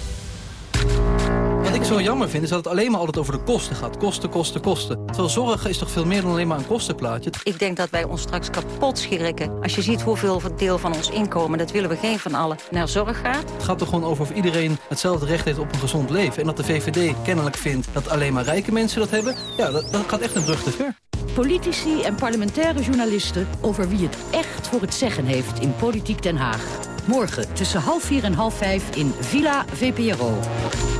S40: Wat ik zo jammer vind is dat het alleen maar altijd over de kosten gaat. Kosten, kosten, kosten. Terwijl zorg is toch veel meer dan alleen maar een kostenplaatje.
S39: Ik denk dat wij ons straks kapot schrikken. Als je ziet hoeveel deel van ons inkomen, dat willen we geen van allen, naar zorg gaat.
S40: Het gaat er gewoon over of iedereen hetzelfde recht heeft op een gezond leven. En dat de VVD kennelijk vindt dat alleen maar rijke mensen dat hebben. Ja, dat, dat gaat echt een brug te ver.
S41: Politici en parlementaire journalisten over wie het echt voor het zeggen heeft in Politiek Den Haag. Morgen tussen half vier en half vijf in Villa VPRO.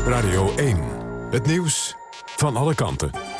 S1: Radio 1. Het nieuws van alle kanten.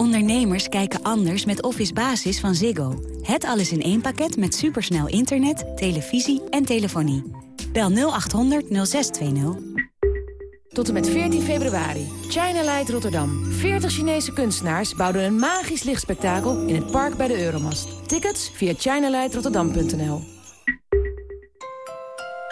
S31: Ondernemers kijken anders met Office Basis van Ziggo. Het alles in één pakket met supersnel internet, televisie en telefonie. Bel 0800 0620.
S10: Tot en met 14 februari. China Light Rotterdam. 40 Chinese kunstenaars bouwden een magisch lichtspektakel in het park bij de Euromast. Tickets via chinalightrotterdam.nl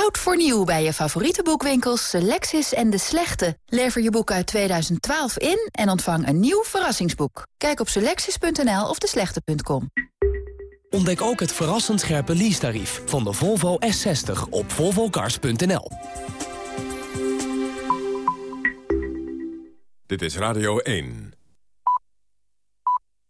S10: Oud voor nieuw bij je favoriete boekwinkels Selectis en De Slechte. Lever je boek uit 2012 in en ontvang een nieuw verrassingsboek. Kijk op selectis.nl of deslechte.com.
S42: Ontdek ook het verrassend scherpe leasetarief van de Volvo S60 op volvocars.nl.
S1: Dit is Radio 1.